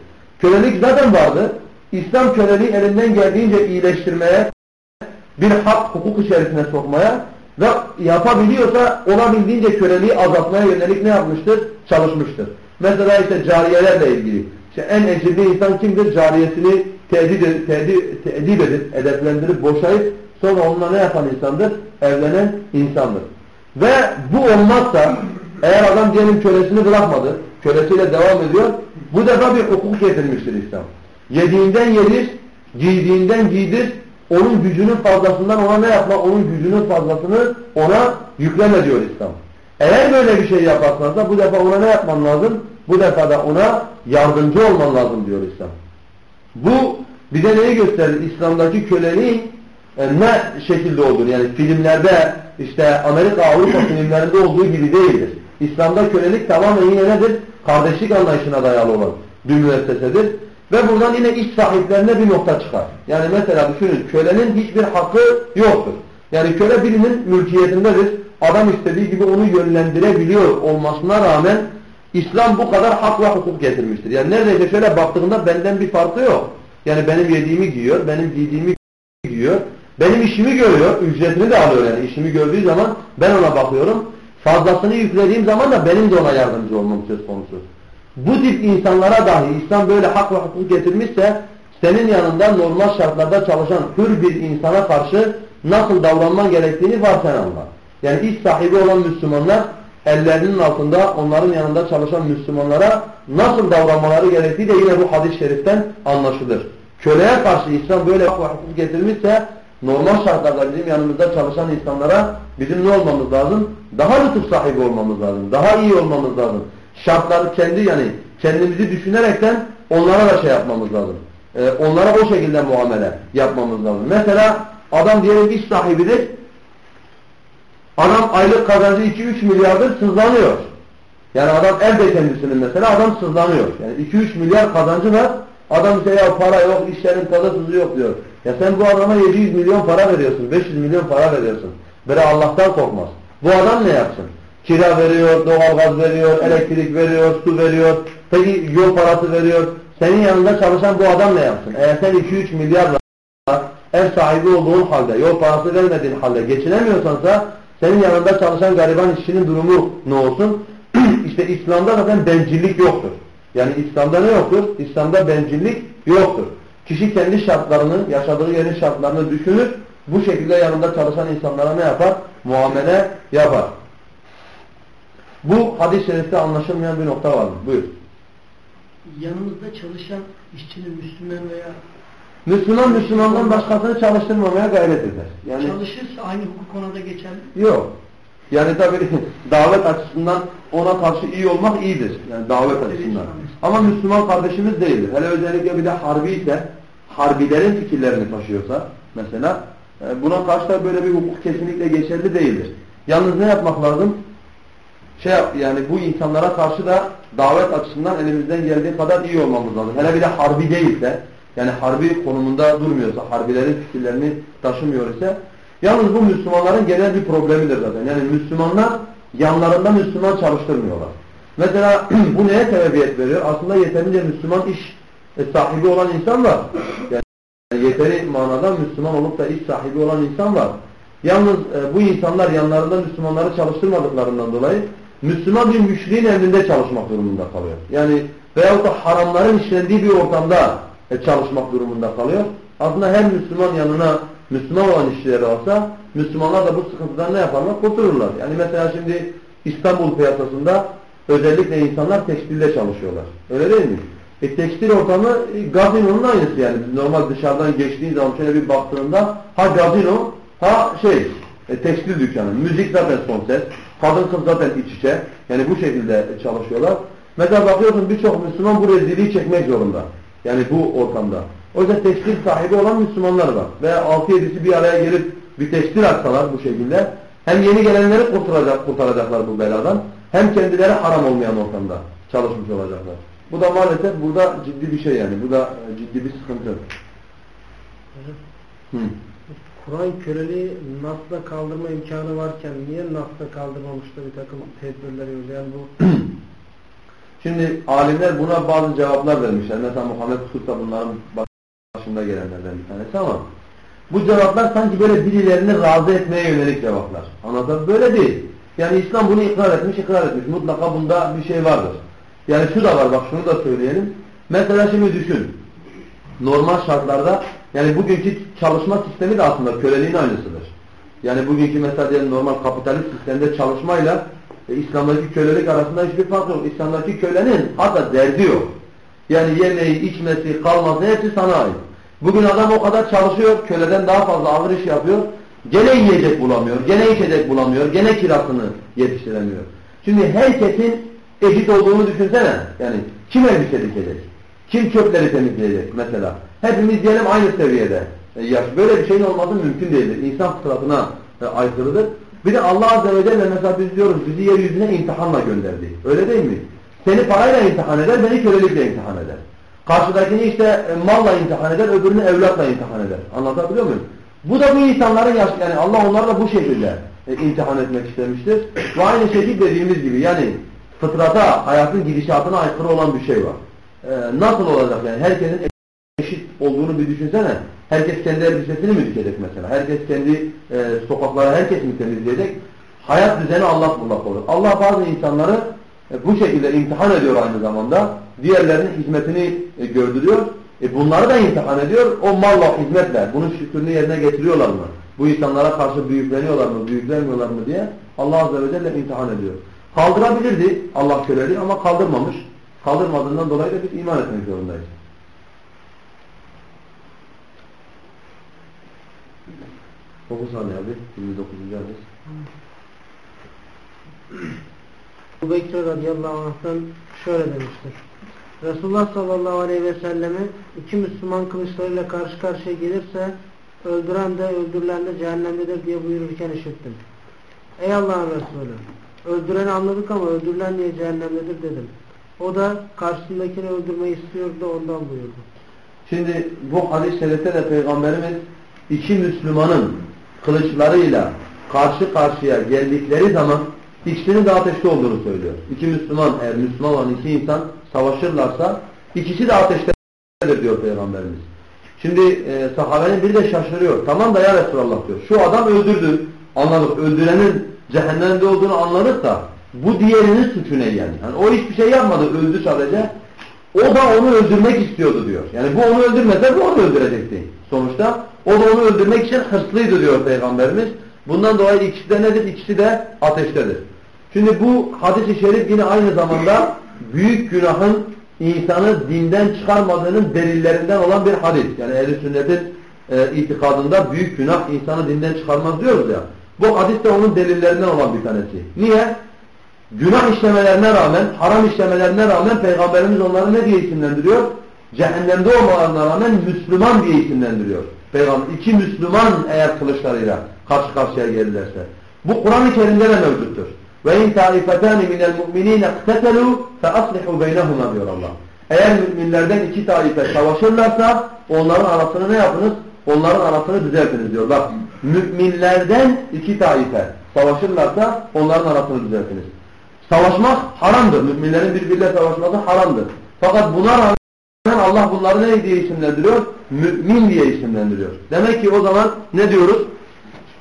Kölelik zaten vardı. İslam köleliği elinden geldiğince iyileştirmeye, bir hak hukuk içerisine sokmaya ve yapabiliyorsa olabildiğince köleliği azaltmaya yönelik ne yapmıştır? Çalışmıştır. Mesela işte cariyelerle ilgili. İşte en ecirli insan kimdir? Cariyesini tehdit, tehdit, tehdit edip, edeplendirip, boşayıp sonra onunla ne yapan insandır? Evlenen insandır. Ve bu olmazsa eğer adam diyelim kölesini bırakmadı, kölesiyle devam ediyor, bu defa bir hukuk getirmiştir İslam. Yediğinden yedir, giydiğinden giydir, onun gücünün fazlasından ona ne yapma? Onun gücünün fazlasını ona yükleme diyor İslam. Eğer böyle bir şey yaparsansa bu defa ona ne yapman lazım? Bu defa da ona yardımcı olman lazım diyor İslam. Bu bize neyi gösterir? İslam'daki köleliğin e, ne şekilde olduğunu yani filmlerde işte Amerika Avrupa filmlerinde olduğu gibi değildir. İslam'da kölelik tamamen yine nedir? Kardeşlik anlayışına dayalı olan bir müessesedir. Ve buradan yine iş sahiplerine bir nokta çıkar. Yani mesela düşünün kölenin hiçbir hakkı yoktur. Yani köle birinin mülkiyetindedir. Adam istediği gibi onu yönlendirebiliyor olmasına rağmen İslam bu kadar hak ve hukuk getirmiştir. Yani neredeyse şöyle baktığında benden bir farkı yok. Yani benim yediğimi giyiyor, benim giydiğimi giyiyor. Benim işimi görüyor, ücretini de alıyor yani. işimi gördüğü zaman ben ona bakıyorum. Fazlasını yüklediğim zaman da benim de ona yardımcı olmam söz konusu. Bu tip insanlara dahi İslam böyle hak ve hukuk getirmişse senin yanında normal şartlarda çalışan hür bir insana karşı nasıl davranman gerektiğini var sen anla. Yani iş sahibi olan Müslümanlar ellerinin altında onların yanında çalışan Müslümanlara nasıl davranmaları gerektiği de yine bu hadis-i şeriften anlaşılır. Köleye karşı İslam böyle hak ve hukuk getirmişse normal şartlarda bizim yanımızda çalışan insanlara bizim ne olmamız lazım? Daha lütuf sahibi olmamız lazım. Daha iyi olmamız lazım. Şartları kendi yani kendimizi düşünerekten onlara da şey yapmamız lazım. Ee, onlara o şekilde muamele yapmamız lazım. Mesela adam diyelim iş sahibidir. Adam aylık kazancı 2-3 milyardır sızlanıyor. Yani adam evde kendisinin mesela adam sızlanıyor. Yani 2-3 milyar kazancı var. Adam ise ya para yok, işlerin tadı tuzu yok diyor. Ya sen bu adama 700 milyon para veriyorsun, 500 milyon para veriyorsun. Böyle Allah'tan korkmaz. Bu adam ne yapsın? Kira veriyor, doğalgaz veriyor, elektrik veriyor, su veriyor, peki yol parası veriyor. Senin yanında çalışan bu adam ne yapsın? Eğer sen 2-3 milyarla ev sahibi olduğun halde, yol parası vermediğin halde geçinemiyorsansa senin yanında çalışan gariban işçinin durumu ne olsun? *clears throat* işte İslam'da zaten bencillik yoktur. Yani İslam'da ne yoktur? İslam'da bencillik yoktur. Kişi kendi şartlarını, yaşadığı yerin şartlarını düşünür. bu şekilde yanında çalışan insanlara ne yapar? Muamele yapar. Bu hadis-i şerifte anlaşılmayan bir nokta vardır. Buyur. Yanımızda çalışan işçinin Müslüman veya Müslüman Müslümandan başkasını çalıştırmamaya gayret eder. Yani çalışırsa aynı hukuk ona da geçerli. yok. Yani tabi *laughs* davet açısından ona karşı iyi olmak iyidir. Yani davet açısından. Ama Müslüman kardeşimiz değildir. Hele özellikle bir de harbi ise, harbilerin fikirlerini taşıyorsa mesela e, buna karşı da böyle bir hukuk kesinlikle geçerli değildir. Yalnız ne yapmak lazım? Şey yani bu insanlara karşı da davet açısından elimizden geldiği kadar iyi olmamız lazım. Hele bir de harbi değilse, yani harbi konumunda durmuyorsa, harbilerin fikirlerini taşımıyor ise, yalnız bu Müslümanların genel bir problemidir zaten. Yani Müslümanlar yanlarında Müslüman çalıştırmıyorlar. Mesela *clears throat* bu neye sebebiyet veriyor? Aslında yeterince Müslüman iş e, sahibi olan insan var. Yani yeteri manada Müslüman olup da iş sahibi olan insan var. Yalnız e, bu insanlar yanlarında Müslümanları çalıştırmadıklarından dolayı Müslüman bir müşriğin emrinde çalışmak durumunda kalıyor. Yani veyahut da haramların işlendiği bir ortamda e, çalışmak durumunda kalıyor. Aslında her Müslüman yanına Müslüman olan işçileri alsa Müslümanlar da bu sıkıntıdan ne yaparlar? Kurtulurlar. Yani mesela şimdi İstanbul piyasasında özellikle insanlar tekstilde çalışıyorlar. Öyle değil mi? E tekstil ortamı e, gazinonun aynısı yani. Normal dışarıdan geçtiğin zaman şöyle bir baktığında ha gazino ha şey e, tekstil dükkanı. Müzik zaten son. Kadın kız zaten iç içe. Yani bu şekilde çalışıyorlar. Mesela bakıyorsun birçok Müslüman bu rezilliği çekmek zorunda. Yani bu ortamda. O yüzden tekstil sahibi olan Müslümanlar var. Veya 6-7'si bir araya gelip bir tekstil açsalar bu şekilde hem yeni gelenleri kurtaracak, kurtaracaklar bu beladan hem kendileri haram olmayan ortamda çalışmış olacaklar. Bu da maalesef burada ciddi bir şey yani. Bu da e, ciddi bir sıkıntı. Hı. Kur'an köleliği nasla kaldırma imkanı varken niye nasla kaldırmamış da bir takım tedbirler yok? Yani bu *clears throat* Şimdi alimler buna bazı cevaplar vermişler. Mesela Muhammed Kutub da bunların başında gelenlerden bir tanesi ama bu cevaplar sanki böyle birilerini razı etmeye yönelik cevaplar. Anladın? Böyle değil. Yani İslam bunu ikrar etmiş, ikrar etmiş. Mutlaka bunda bir şey vardır. Yani şu da var bak şunu da söyleyelim. Mesela şimdi düşün. Normal şartlarda yani bugünkü çalışma sistemi de aslında köleliğin aynısıdır. Yani bugünkü mesela diyelim normal kapitalist sistemde çalışmayla e, İslam'daki kölelik arasında hiçbir fark yok. İslam'daki kölenin hatta derdi yok. Yani yemeği, içmesi, kalması hepsi sana ait. Bugün adam o kadar çalışıyor, köleden daha fazla ağır iş yapıyor. Gene yiyecek bulamıyor, gene içecek bulamıyor, gene kirasını yetiştiremiyor. Şimdi herkesin eşit olduğunu düşünsene. Yani kim elbise dikecek? Kim çöpleri temizleyecek mesela? Hepimiz diyelim aynı seviyede. E, yaş. Böyle bir şeyin olması mümkün değildir. İnsan fıtratına e, aykırıdır. Bir de Allah Azze ve Celle mesela biz diyoruz bizi yeryüzüne imtihanla gönderdi. Öyle değil mi? Seni parayla imtihan eder, beni kölelikle imtihan eder. Karşıdakini işte e, malla imtihan eder, öbürünü evlatla imtihan eder. Anlatabiliyor muyum? Bu da bu insanların yaş yani Allah onları da bu şekilde e, imtihan etmek istemiştir. Ve aynı şekilde dediğimiz gibi yani fıtrata, hayatın gidişatına aykırı olan bir şey var. E, nasıl olacak yani? Herkesin eşit olduğunu bir düşünsene. Herkes kendi elbisesini mi dikecek mesela? Herkes kendi e, sokakları herkes mi temizleyecek? Hayat düzeni Allah bullak olur. Allah bazı insanları e, bu şekilde imtihan ediyor aynı zamanda. Diğerlerinin hizmetini e, gördürüyor. E, bunları da imtihan ediyor. O malla, hizmetle. Bunun şükrünü yerine getiriyorlar mı? Bu insanlara karşı büyükleniyorlar mı, büyüklenmiyorlar mı diye Allah Azze ve Celle imtihan ediyor. Kaldırabilirdi Allah köleli ama kaldırmamış. Kaldırmadığından dolayı da biz iman etmek zorundayız. Dokuz saniye abi. 29. hadis. Ebu Bekir radıyallahu anh'tan şöyle demiştir. Resulullah sallallahu aleyhi ve sellemi iki Müslüman kılıçlarıyla karşı karşıya gelirse öldüren de öldürülen de cehennemdedir diye buyururken işittim. Ey Allah'ın Resulü öldüreni anladık ama öldürülen niye cehennemdedir dedim. O da karşısındakini öldürmeyi istiyordu da ondan buyurdu. Şimdi bu hadis-i şerifte de Peygamberimiz iki Müslümanın kılıçlarıyla karşı karşıya geldikleri zaman ikisinin de ateşte olduğunu söylüyor. İki Müslüman eğer Müslüman olan iki insan savaşırlarsa ikisi de ateştedir diyor Peygamberimiz. Şimdi e, sahabenin biri de şaşırıyor. Tamam da ya Resulallah diyor. Şu adam öldürdü. Anladık. Öldürenin cehennemde olduğunu anladık da bu diğerinin suçu ne yani? yani? O hiçbir şey yapmadı. Öldü sadece. O da onu öldürmek istiyordu diyor. Yani bu onu öldürmese bu onu öldürecekti sonuçta. O da onu öldürmek için hırslıydı diyor Peygamberimiz. Bundan dolayı ikisi de nedir? İkisi de ateştedir. Şimdi bu hadis-i şerif yine aynı zamanda büyük günahın insanı dinden çıkarmadığının delillerinden olan bir hadis. Yani ehl sünnetin e, itikadında büyük günah insanı dinden çıkarmaz diyoruz ya. Bu hadis de onun delillerinden olan bir tanesi. Niye? Günah işlemelerine rağmen, haram işlemelerine rağmen Peygamberimiz onları ne diye isimlendiriyor? Cehennemde olmalarına rağmen Müslüman diye isimlendiriyor. Peygamber iki Müslüman eğer kılıçlarıyla karşı karşıya gelirlerse. Bu Kur'an-ı Kerim'de de mevcuttur. Taifetani minel mu'minine iqtetelu fe aslihu beynehuma diyor Allah. Eğer müminlerden iki taife savaşırlarsa onların arasını ne yapınız? Onların arasını düzeltiniz diyor. Bak müminlerden iki taife savaşırlarsa onların arasını düzeltiniz. Savaşmak haramdır. Müminlerin birbiriyle savaşması haramdır. Fakat buna rağmen Allah bunları ne diye isimlendiriyor? Mümin diye isimlendiriyor. Demek ki o zaman ne diyoruz?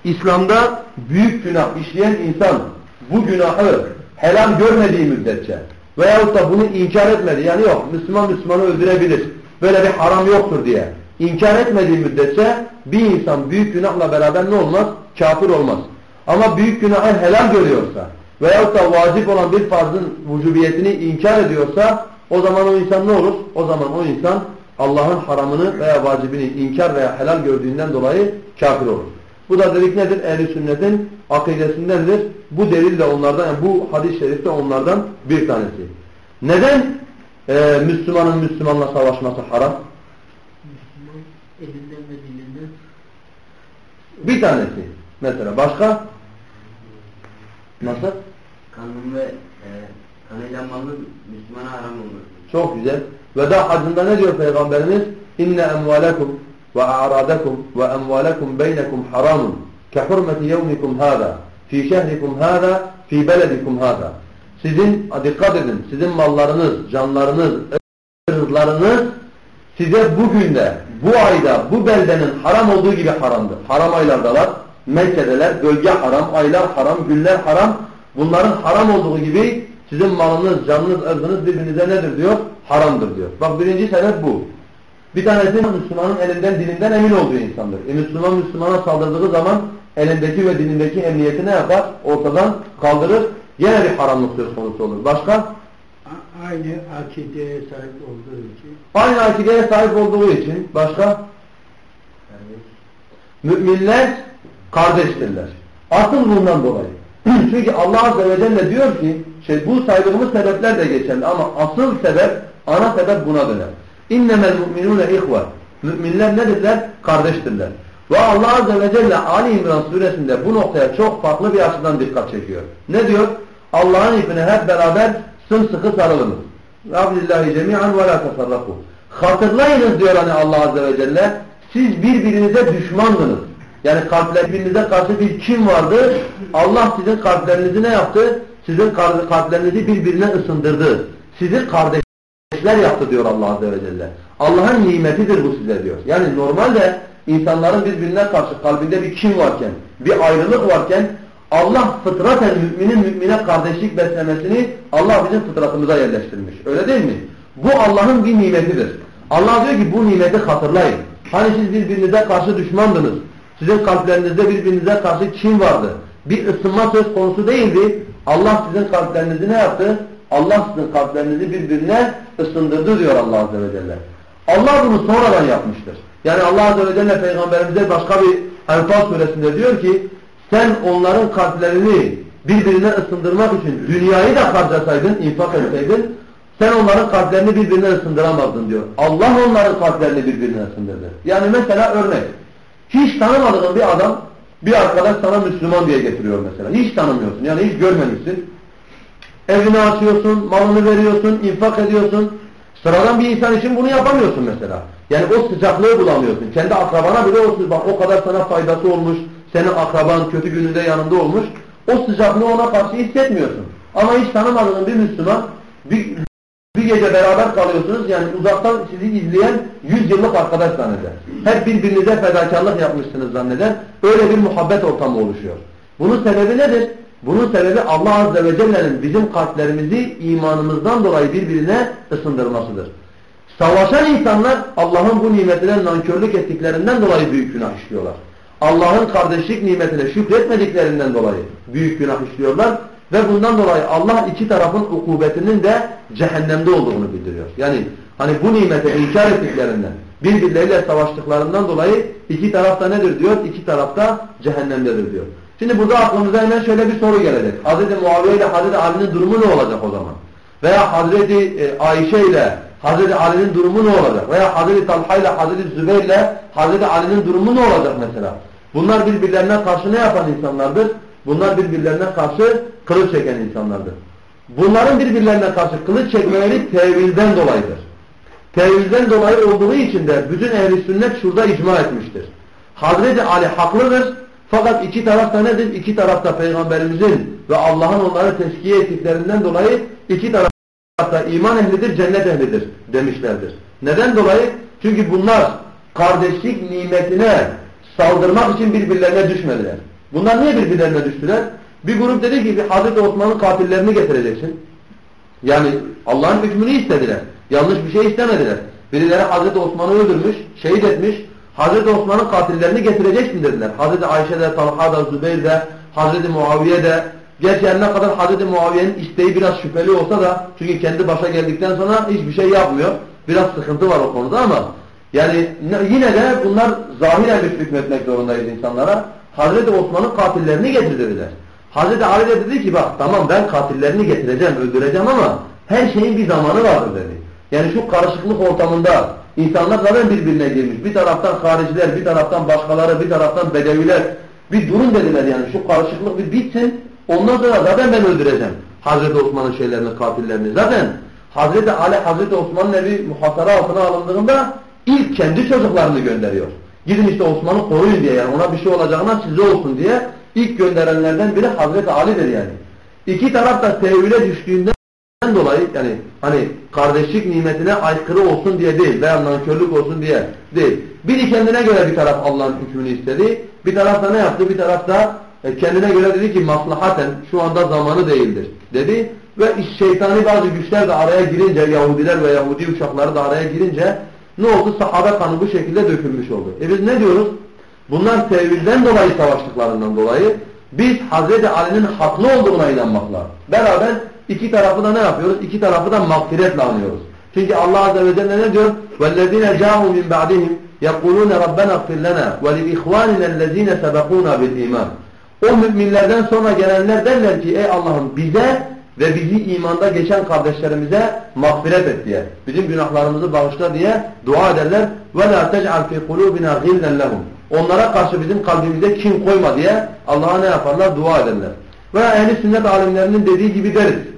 İslam'da büyük günah işleyen insan bu günahı helal görmediği müddetçe veyahut da bunu inkar etmedi. Yani yok Müslüman Müslümanı öldürebilir. Böyle bir haram yoktur diye. İnkar etmediği müddetçe bir insan büyük günahla beraber ne olmaz? Kafir olmaz. Ama büyük günahı helal görüyorsa veyahut da vacip olan bir farzın vücubiyetini inkar ediyorsa o zaman o insan ne olur? O zaman o insan Allah'ın haramını veya vacibini inkar veya helal gördüğünden dolayı kafir olur. Bu da dedik nedir? Ehl-i sünnetin akidesindendir. Bu delil de onlardan, yani bu hadis-i şerif de onlardan bir tanesi. Neden e, Müslümanın Müslümanla savaşması haram? Müslüman elinden ve dilinden Bir tanesi. Mesela başka? Nasıl? Kanun ve e, kanıyla malın Müslümana haram olması. Çok güzel. Veda hacında ne diyor Peygamberimiz? İnne emvalekum emvalekum beynekum haramun ke hurmeti yevmikum hâzâ fi şehrikum hâzâ fi beledikum hâzâ. Sizin, dikkat edin, sizin mallarınız, canlarınız, ırzlarınız size bugün de, bu ayda, bu beldenin haram olduğu gibi haramdır. Haram aylardalar, Mekke'deler, bölge haram, aylar haram, günler haram. Bunların haram olduğu gibi sizin malınız, canınız, ırzınız birbirinize nedir diyor? Haramdır diyor. Bak birinci sebep bu. Bir tanesi Müslümanın elinden dilinden emin olduğu insandır. E Müslüman Müslümana saldırdığı zaman elindeki ve dilindeki emniyeti ne yapar? Ortadan kaldırır. Yine bir haramlık söz konusu olur. Başka? Aynı akideye sahip olduğu için Aynı akideye sahip olduğu için. Başka? Kardeş. Müminler kardeştirler. Asıl bundan dolayı. *clears throat* Çünkü Allah Azze ve Celle diyor ki şey, bu saydığımız sebepler de geçerli ama asıl sebep, ana sebep buna döner. İnnemel mu'minûne ihve. Müminler nedirler? Kardeştirler. Ve Allah Azze ve Celle Ali İmran suresinde bu noktaya çok farklı bir açıdan dikkat çekiyor. Ne diyor? Allah'ın ipine hep beraber sımsıkı sarılınız. Rabbillahi cemi'an ve la tasarrafu. Hatırlayınız diyor hani Allah Azze ve Celle. Siz birbirinize düşmandınız. Yani kalplerinize karşı bir kim vardı? Allah sizin kalplerinizi ne yaptı? Sizin kalplerinizi birbirine ısındırdı. Sizi kardeşler yaptı diyor Allah Azze ve Celle. Allah'ın nimetidir bu size diyor. Yani normalde insanların birbirine karşı kalbinde bir kim varken, bir ayrılık varken Allah fıtraten müminin mümine kardeşlik beslemesini Allah bizim fıtratımıza yerleştirmiş. Öyle değil mi? Bu Allah'ın bir nimetidir. Allah diyor ki bu nimeti hatırlayın. Hani siz birbirinize karşı düşmandınız. Sizin kalplerinizde birbirinize karşı kim vardı? Bir ısınma söz konusu değildi. Allah sizin kalplerinizi ne yaptı? Allah sizin kalplerinizi birbirine ısındırdı diyor Allah Azze ve Celle. Allah bunu sonradan yapmıştır. Yani Allah Azze ve Celle Peygamberimize başka bir Enfal suresinde diyor ki sen onların kalplerini birbirine ısındırmak için dünyayı da harcasaydın, infak etseydin sen onların kalplerini birbirine ısındıramazdın diyor. Allah onların kalplerini birbirine ısındırdı. Yani mesela örnek. Hiç tanımadığın bir adam bir arkadaş sana Müslüman diye getiriyor mesela. Hiç tanımıyorsun yani hiç görmemişsin. Evini açıyorsun, malını veriyorsun, infak ediyorsun. Sıradan bir insan için bunu yapamıyorsun mesela. Yani o sıcaklığı bulamıyorsun. Kendi akrabana bile olsun bak o kadar sana faydası olmuş. Senin akraban kötü gününde yanında olmuş. O sıcaklığı ona karşı hissetmiyorsun. Ama hiç tanımadığın bir Müslüman bir, bir gece beraber kalıyorsunuz. Yani uzaktan sizi izleyen yüz yıllık arkadaş zanneder. Hep birbirinize fedakarlık yapmışsınız zanneder. Öyle bir muhabbet ortamı oluşuyor. Bunun sebebi nedir? Bunun sebebi Allah Azze ve Celle'nin bizim kalplerimizi imanımızdan dolayı birbirine ısındırmasıdır. Savaşan insanlar Allah'ın bu nimetine nankörlük ettiklerinden dolayı büyük günah işliyorlar. Allah'ın kardeşlik nimetine şükretmediklerinden dolayı büyük günah işliyorlar. Ve bundan dolayı Allah iki tarafın ukubetinin de cehennemde olduğunu bildiriyor. Yani hani bu nimete inkar ettiklerinden, birbirleriyle savaştıklarından dolayı iki tarafta nedir diyor? İki tarafta cehennemdedir diyor. Şimdi burada aklımıza hemen şöyle bir soru gelecek. Hazreti Muaviye ile Hazreti Ali'nin durumu ne olacak o zaman? Veya Hazreti e, Ayşe ile Hazreti Ali'nin durumu ne olacak? Veya Hazreti Talha ile Hazreti Zübeyir ile Hazreti Ali'nin durumu ne olacak mesela? Bunlar birbirlerine karşı ne yapan insanlardır? Bunlar birbirlerine karşı kılıç çeken insanlardır. Bunların birbirlerine karşı kılıç çekmeleri tevilden dolayıdır. Tevilden dolayı olduğu için de bütün ehli sünnet şurada icma etmiştir. Hazreti Ali haklıdır. Fakat iki tarafta nedir? İki tarafta Peygamberimizin ve Allah'ın onları teskiye ettiklerinden dolayı iki tarafta iman ehlidir, cennet ehlidir demişlerdir. Neden dolayı? Çünkü bunlar kardeşlik nimetine saldırmak için birbirlerine düşmediler. Bunlar niye birbirlerine düştüler? Bir grup dedi ki Hazreti Osman'ın katillerini getireceksin. Yani Allah'ın hükmünü istediler. Yanlış bir şey istemediler. Birileri Hazreti Osman'ı öldürmüş, şehit etmiş. Hazreti Osman'ın katillerini getireceksin dediler. Hazreti Ayşe de, Talha da, Zübeyir de, Hazreti Muaviye de. Gerçi ne kadar Hazreti Muaviye'nin isteği biraz şüpheli olsa da çünkü kendi başa geldikten sonra hiçbir şey yapmıyor. Biraz sıkıntı var o konuda ama yani yine de bunlar zahiren bir hükmetmek zorundayız insanlara. Hazreti Osman'ın katillerini getirdiler. Hazreti Ali de dedi ki bak tamam ben katillerini getireceğim, öldüreceğim ama her şeyin bir zamanı vardır dedi. Yani şu karışıklık ortamında insanlar zaten birbirine girmiş. Bir taraftan hariciler, bir taraftan başkaları, bir taraftan bedeviler. Bir durun dediler yani şu karışıklık bir bitsin. Ondan sonra zaten ben öldüreceğim. Hazreti Osman'ın şeylerini, katillerini. Zaten Hazreti Ali, Hazreti Osman'ın evi muhasara altına alındığında ilk kendi çocuklarını gönderiyor. Gidin işte Osman'ı koruyun diye yani ona bir şey olacağına size olsun diye ilk gönderenlerden biri Hazreti Ali'dir yani. İki taraf da tevhile düştüğünden dolayı yani hani kardeşlik nimetine aykırı olsun diye değil veya nankörlük olsun diye değil. Biri kendine göre bir taraf Allah'ın hükmünü istedi. Bir taraf da ne yaptı? Bir taraf da e, kendine göre dedi ki maslahaten şu anda zamanı değildir dedi. Ve şeytani bazı güçler de araya girince Yahudiler ve Yahudi uşakları da araya girince ne oldu? Sahabe kanı bu şekilde dökülmüş oldu. E biz ne diyoruz? Bunlar tevilden dolayı savaştıklarından dolayı biz Hazreti Ali'nin haklı olduğuna inanmakla beraber iki tarafı da ne yapıyoruz? İki tarafı da mağfiretle anıyoruz. Çünkü Allah Azze ve Celle ne diyor? وَالَّذِينَ جَاءُوا مِنْ بَعْدِهِمْ يَقُولُونَ رَبَّنَا اغْفِرْ لَنَا وَلِإِخْوَانِنَا الَّذِينَ سَبَقُونَا بِالْإِيمَانِ O müminlerden sonra gelenler derler ki ey Allah'ım bize ve bizi imanda geçen kardeşlerimize mağfiret et diye. Bizim günahlarımızı bağışla diye dua ederler. وَلَا تَجْعَلْ فِي قُلُوبِنَا غِلًّا لَهُمْ Onlara karşı bizim kalbimize kin koyma diye Allah'a ne yaparlar? Dua ederler. Ve ehli sünnet alimlerinin dediği gibi deriz.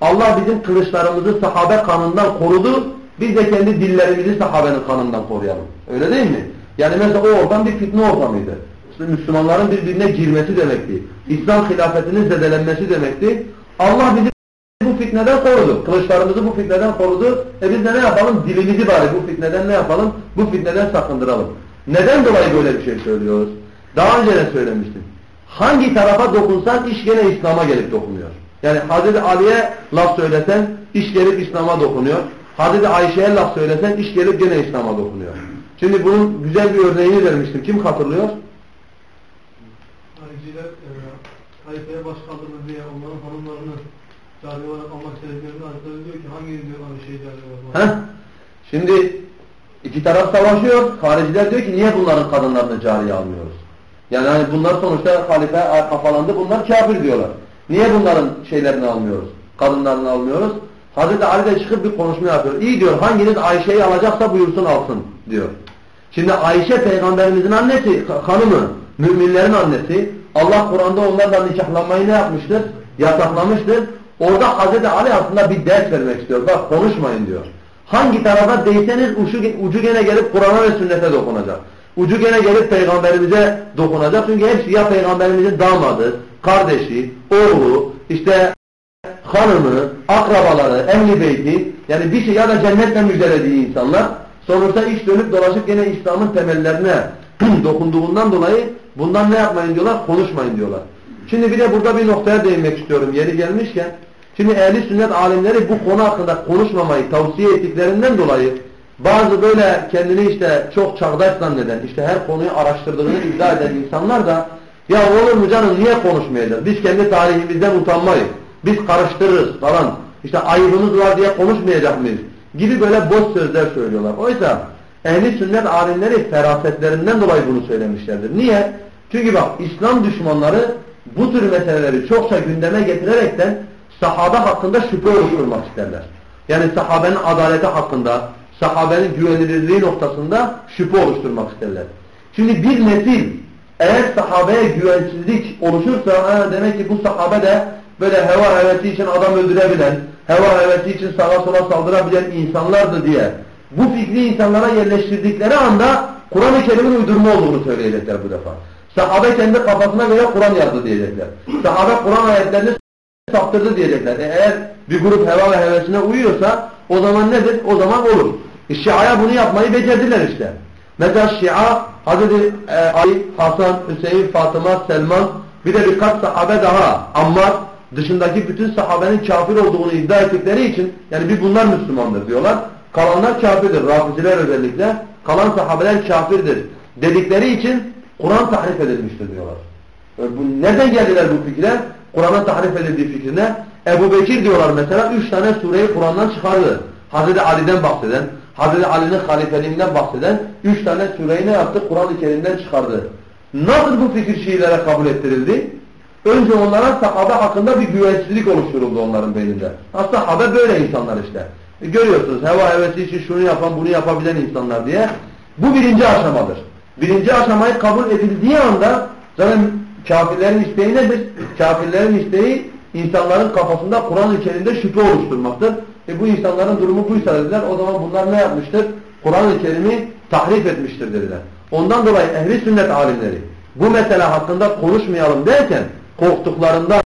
Allah bizim kılıçlarımızı sahabe kanından korudu. Biz de kendi dillerimizi sahabenin kanından koruyalım. Öyle değil mi? Yani mesela o ortam bir fitne ortamıydı. Müslümanların birbirine girmesi demekti. İslam hilafetinin zedelenmesi demekti. Allah bizi bu fitneden korudu. Kılıçlarımızı bu fitneden korudu. E biz de ne yapalım? Dilimizi bari bu fitneden ne yapalım? Bu fitneden sakındıralım. Neden dolayı böyle bir şey söylüyoruz? Daha önce de söylemiştim. Hangi tarafa dokunsan iş gene İslam'a gelip dokunuyor. Yani Hazreti Ali'ye laf söylesen iş gelip İslam'a dokunuyor. Hazreti Ayşe'ye laf söylesen iş gelip gene İslam'a dokunuyor. Şimdi bunun güzel bir örneğini vermiştim. Kim hatırlıyor? Hariciler e, halifeye baş kaldırır diye onların hanımlarını cari olarak almak istediklerini Hazretleri diyor ki hangi diyor hani şey cari olarak Heh. Şimdi iki taraf savaşıyor. Hariciler diyor ki niye bunların kadınlarını cariye almıyoruz? Yani hani bunlar sonuçta halife kafalandı. Bunlar kafir diyorlar. Niye bunların şeylerini almıyoruz? Kadınlarını almıyoruz. Hazreti Ali de çıkıp bir konuşma yapıyor. İyi diyor hanginiz Ayşe'yi alacaksa buyursun alsın diyor. Şimdi Ayşe peygamberimizin annesi, hanımı, müminlerin annesi. Allah Kur'an'da onlarla nikahlanmayı ne yapmıştır? Yasaklamıştır. Orada Hazreti Ali aslında bir ders vermek istiyor. Bak konuşmayın diyor. Hangi tarafa değseniz ucu, ucu gene gelip Kur'an'a ve sünnete dokunacak. Ucu gene gelip peygamberimize dokunacak. Çünkü hepsi ya peygamberimizin damadı, kardeşi, oğlu, işte hanımı, akrabaları, ehli beyti yani bir şey ya da cennetle müjdelediği insanlar sonuçta iş dönüp dolaşıp gene İslam'ın temellerine *clears throat* dokunduğundan dolayı bundan ne yapmayın diyorlar? Konuşmayın diyorlar. Şimdi bir de burada bir noktaya değinmek istiyorum yeri gelmişken. Şimdi ehli sünnet alimleri bu konu hakkında konuşmamayı tavsiye ettiklerinden dolayı bazı böyle kendini işte çok çağdaş zanneden, işte her konuyu araştırdığını iddia eden insanlar da ya olur mu canım niye konuşmayacağız? Biz kendi tarihimizden utanmayız. Biz karıştırırız falan. İşte ayıbımız var diye konuşmayacak mıyız? Gibi böyle boş sözler söylüyorlar. Oysa ehli sünnet alimleri ferasetlerinden dolayı bunu söylemişlerdir. Niye? Çünkü bak İslam düşmanları bu tür meseleleri çokça gündeme getirerekten sahabe hakkında şüphe oluşturmak isterler. Yani sahabenin adaleti hakkında, sahabenin güvenilirliği noktasında şüphe oluşturmak isterler. Şimdi bir nesil eğer sahabeye güvensizlik oluşursa ha, demek ki bu sahabe de böyle heva hevesi için adam öldürebilen, heva hevesi için sağa sola saldırabilen insanlardı diye bu fikri insanlara yerleştirdikleri anda Kur'an-ı Kerim'in uydurma olduğunu söyleyecekler bu defa. Sahabe kendi kafasına göre Kur'an yazdı diyecekler. Sahabe Kur'an ayetlerini saptırdı diyecekler. E eğer bir grup heva ve hevesine uyuyorsa o zaman nedir? O zaman olur. E Şia'ya bunu yapmayı becerdiler işte. Mesela Şia, Hazreti e, Ali, Hasan, Hüseyin, Fatıma, Selman bir de birkaç sahabe daha Ammar dışındaki bütün sahabenin kafir olduğunu iddia ettikleri için yani bir bunlar Müslümandır diyorlar. Kalanlar kafirdir. Rafiziler özellikle. Kalan sahabeler kafirdir. Dedikleri için Kur'an tahrif edilmiştir diyorlar. E, bu, nereden geldiler bu fikre? Kur'an'ın tahrif edildiği fikrine. Ebu Bekir diyorlar mesela üç tane sureyi Kur'an'dan çıkardı. Hazreti Ali'den bahseden, Hazreti Ali'nin halifeliğinden bahseden üç tane sureyi ne yaptı? Kur'an-ı Kerim'den çıkardı. Nasıl bu fikir Şiilere kabul ettirildi? Önce onlara sahabe hakkında bir güvensizlik oluşturuldu onların beyninde. Aslında sahabe böyle insanlar işte. E görüyorsunuz heva hevesi için şunu yapan bunu yapabilen insanlar diye. Bu birinci aşamadır. Birinci aşamayı kabul edildiği anda zaten kafirlerin isteği nedir? Kafirlerin isteği insanların kafasında Kur'an içerisinde şüphe oluşturmaktır. E bu insanların durumu buysa dediler. O zaman bunlar ne yapmıştır? Kur'an-ı Kerim'i tahrif etmiştir dediler. Ondan dolayı ehli sünnet alimleri bu mesele hakkında konuşmayalım derken korktuklarından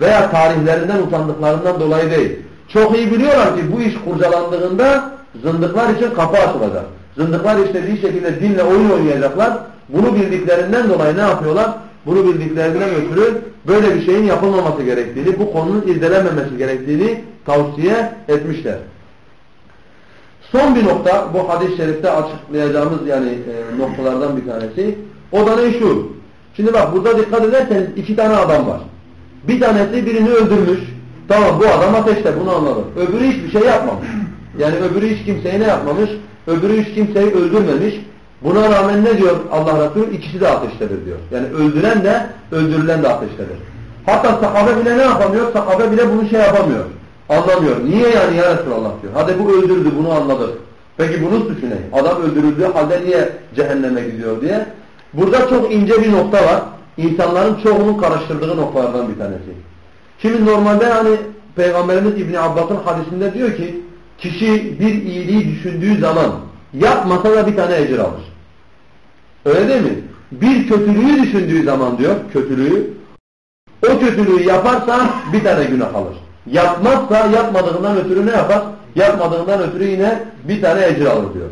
veya tarihlerinden utandıklarından dolayı değil. Çok iyi biliyorlar ki bu iş kurcalandığında zındıklar için kapı açılacak. Zındıklar istediği şekilde dinle oyun oynayacaklar. Bunu bildiklerinden dolayı ne yapıyorlar? Bunu bildiklerinden ötürü böyle bir şeyin yapılmaması gerektiğini, bu konunun izlenmemesi gerektiğini tavsiye etmişler. Son bir nokta bu hadis-i şerifte açıklayacağımız yani e, noktalardan bir tanesi. O da ne şu? Şimdi bak burada dikkat ederseniz iki tane adam var. Bir tanesi birini öldürmüş. Tamam bu adam ateşte bunu anladım. Öbürü hiçbir şey yapmamış. Yani öbürü hiç kimseyi ne yapmamış? Öbürü hiç kimseyi öldürmemiş. Buna rağmen ne diyor Allah Resulü? İkisi de ateştedir diyor. Yani öldüren de öldürülen de ateştedir. Hatta sahabe bile ne yapamıyor? Sahabe bile bunu şey yapamıyor. Anlamıyor. Niye yani ya Resulallah diyor. Hadi bu öldürdü bunu anladık. Peki bunun suçu? Adam öldürüldüğü halde niye cehenneme gidiyor diye. Burada çok ince bir nokta var. İnsanların çoğunun karıştırdığı noktalardan bir tanesi. Şimdi normalde hani Peygamberimiz İbni Abbas'ın hadisinde diyor ki kişi bir iyiliği düşündüğü zaman yapmasa da bir tane ecir alır. Öyle değil mi? Bir kötülüğü düşündüğü zaman diyor kötülüğü o kötülüğü yaparsa bir tane günah alır. Yapmazsa yapmadığından ötürü ne yapar? Yapmadığından ötürü yine bir tane ecir alır diyor.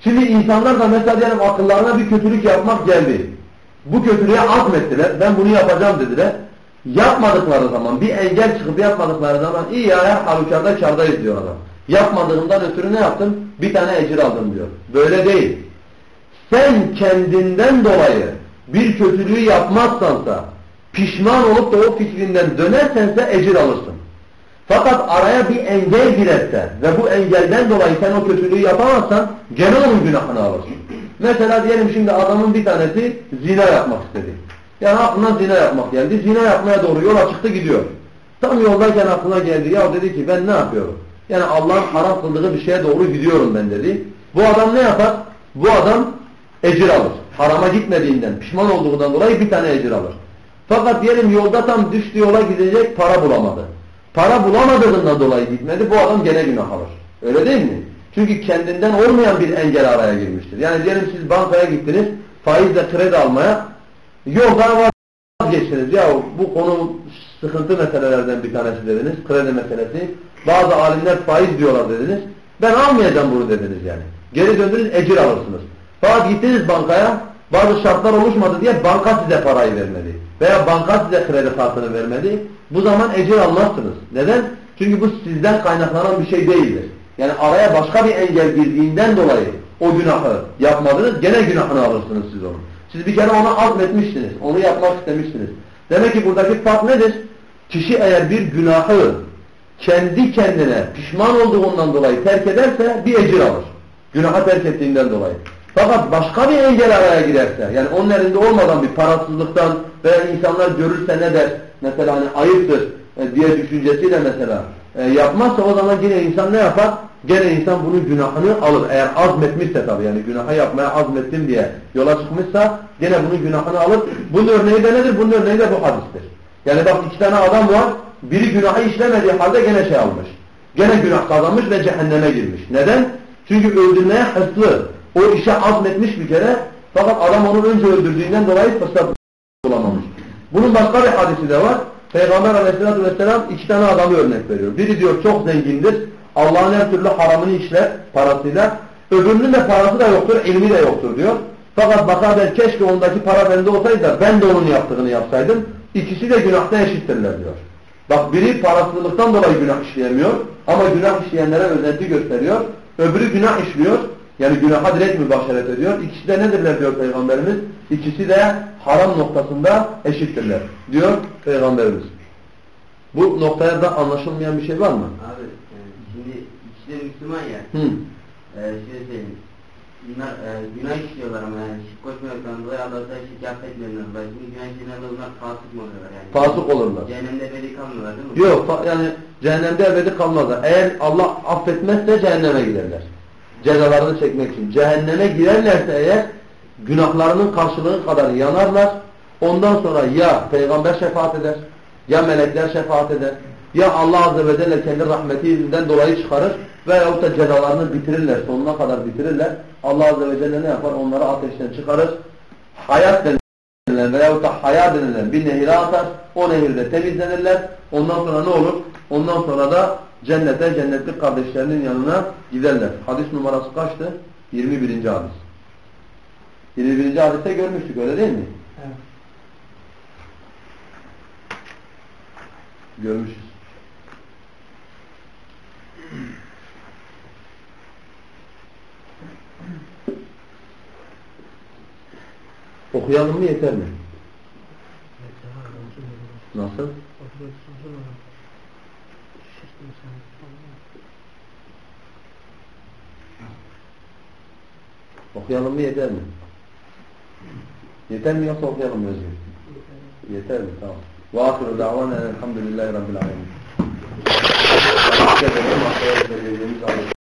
Şimdi insanlar da mesela diyelim akıllarına bir kötülük yapmak geldi. Bu kötülüğe azmettiler. Ben bunu yapacağım dediler. Yapmadıkları zaman bir engel çıkıp yapmadıkları zaman iyi ya her halükarda kardayız diyor adam. Yapmadığımdan ötürü ne yaptım? Bir tane ecir aldım diyor. Böyle değil. Sen kendinden dolayı bir kötülüğü yapmazsansa pişman olup da o fikrinden dönersense ecir alırsın. Fakat araya bir engel girerse ve bu engelden dolayı sen o kötülüğü yapamazsan gene onun günahını alırsın. Mesela diyelim şimdi adamın bir tanesi zina yapmak istedi. Yani aklına zina yapmak geldi. Zina yapmaya doğru yola çıktı gidiyor. Tam yoldayken aklına geldi. Ya dedi ki ben ne yapıyorum? Yani Allah'ın haram kıldığı bir şeye doğru gidiyorum ben dedi. Bu adam ne yapar? Bu adam ecir alır. Harama gitmediğinden, pişman olduğundan dolayı bir tane ecir alır. Fakat diyelim yolda tam düştü yola gidecek para bulamadı. Para bulamadığından dolayı gitmedi. Bu adam gene günah alır. Öyle değil mi? Çünkü kendinden olmayan bir engel araya girmiştir. Yani diyelim siz bankaya gittiniz faizle kredi almaya yoldan vazgeçtiniz. Ya bu konu sıkıntı meselelerden bir tanesi dediniz. Kredi meselesi. Bazı alimler faiz diyorlar dediniz. Ben almayacağım bunu dediniz yani. Geri döndünüz ecir alırsınız. Fakat gittiniz bankaya bazı şartlar oluşmadı diye banka size parayı vermedi. Veya banka size kredi kartını vermedi. Bu zaman ecir almazsınız. Neden? Çünkü bu sizden kaynaklanan bir şey değildir. Yani araya başka bir engel girdiğinden dolayı o günahı yapmadınız, gene günahını alırsınız siz onu. Siz bir kere onu azmetmişsiniz, onu yapmak istemişsiniz. Demek ki buradaki fark nedir? Kişi eğer bir günahı kendi kendine pişman olduğundan dolayı terk ederse bir ecir alır. Günaha terk ettiğinden dolayı. Fakat başka bir engel araya girerse, yani onun elinde olmadan bir parasızlıktan veya insanlar görürse ne der, mesela hani ayıptır e, diye düşüncesiyle mesela e, yapmazsa o zaman yine insan ne yapar? Gene insan bunun günahını alır. Eğer azmetmişse tabii yani günahı yapmaya azmettim diye yola çıkmışsa gene bunun günahını alır. Bunun örneği de nedir? Bunun örneği de bu hadistir. Yani bak iki tane adam var. Biri günahı işlemediği halde gene şey almış. Gene günah kazanmış ve cehenneme girmiş. Neden? Çünkü öldürmeye hırslı. O işe azmetmiş bir kere. Fakat adam onu önce öldürdüğünden dolayı fırsat bulamamış. Bunun başka bir hadisi de var. Peygamber aleyhissalatü vesselam iki tane adamı örnek veriyor. Biri diyor çok zengindir. Allah'ın her türlü haramını işler parasıyla. Öbürünün de parası da yoktur, ilmi de yoktur diyor. Fakat bakar der keşke ondaki para bende olsaydı da ben de onun yaptığını yapsaydım. İkisi de günahta eşittirler diyor. Bak biri parasızlıktan dolayı günah işleyemiyor ama günah işleyenlere özenti gösteriyor. Öbürü günah işliyor. Yani günaha direkt mübaşeret ediyor. İkisi de nedirler diyor Peygamberimiz? İkisi de haram noktasında eşittirler diyor Peygamberimiz. Bu noktaya da anlaşılmayan bir şey var mı? Abi şimdi ikisi de Müslüman ya. Hı. E, şöyle söyleyeyim. Bunlar e, günah işliyorlar ama yani şirk koşmuyorsan dolayı Allah'ta şirk affetmiyorlar. Şimdi günah işleyenler de bunlar fasık mı oluyorlar yani? Fasık olurlar. Cehennemde ebedi kalmıyorlar değil mi? Yok yani cehennemde ebedi kalmazlar. Eğer Allah affetmezse cehenneme giderler. Cezalarını çekmek için. Cehenneme girerlerse eğer günahlarının karşılığı kadar yanarlar. Ondan sonra ya peygamber şefaat eder, ya melekler şefaat eder, ya Allah Azze ve Celle kendi rahmetinden dolayı çıkarır veyahut da cezalarını bitirirler, sonuna kadar bitirirler. Allah Azze ve Celle ne yapar? Onları ateşten çıkarır. Hayat denilen veyahut da haya denilen bir nehire atar. O nehirde temizlenirler. Ondan sonra ne olur? Ondan sonra da cennete, cennetlik kardeşlerinin yanına giderler. Hadis numarası kaçtı? 21. hadis. 21. hadiste görmüştük öyle değil mi? Evet. Görmüşüz. Okuyalım mı yeter mi? Nasıl? Okuyalım mı yeter mi? Yeter mi yoksa okuyalım mı Özgür? Yeter mi? Tamam. Ve ahiru davana elhamdülillahi rabbil alemin. Teşekkür ederim.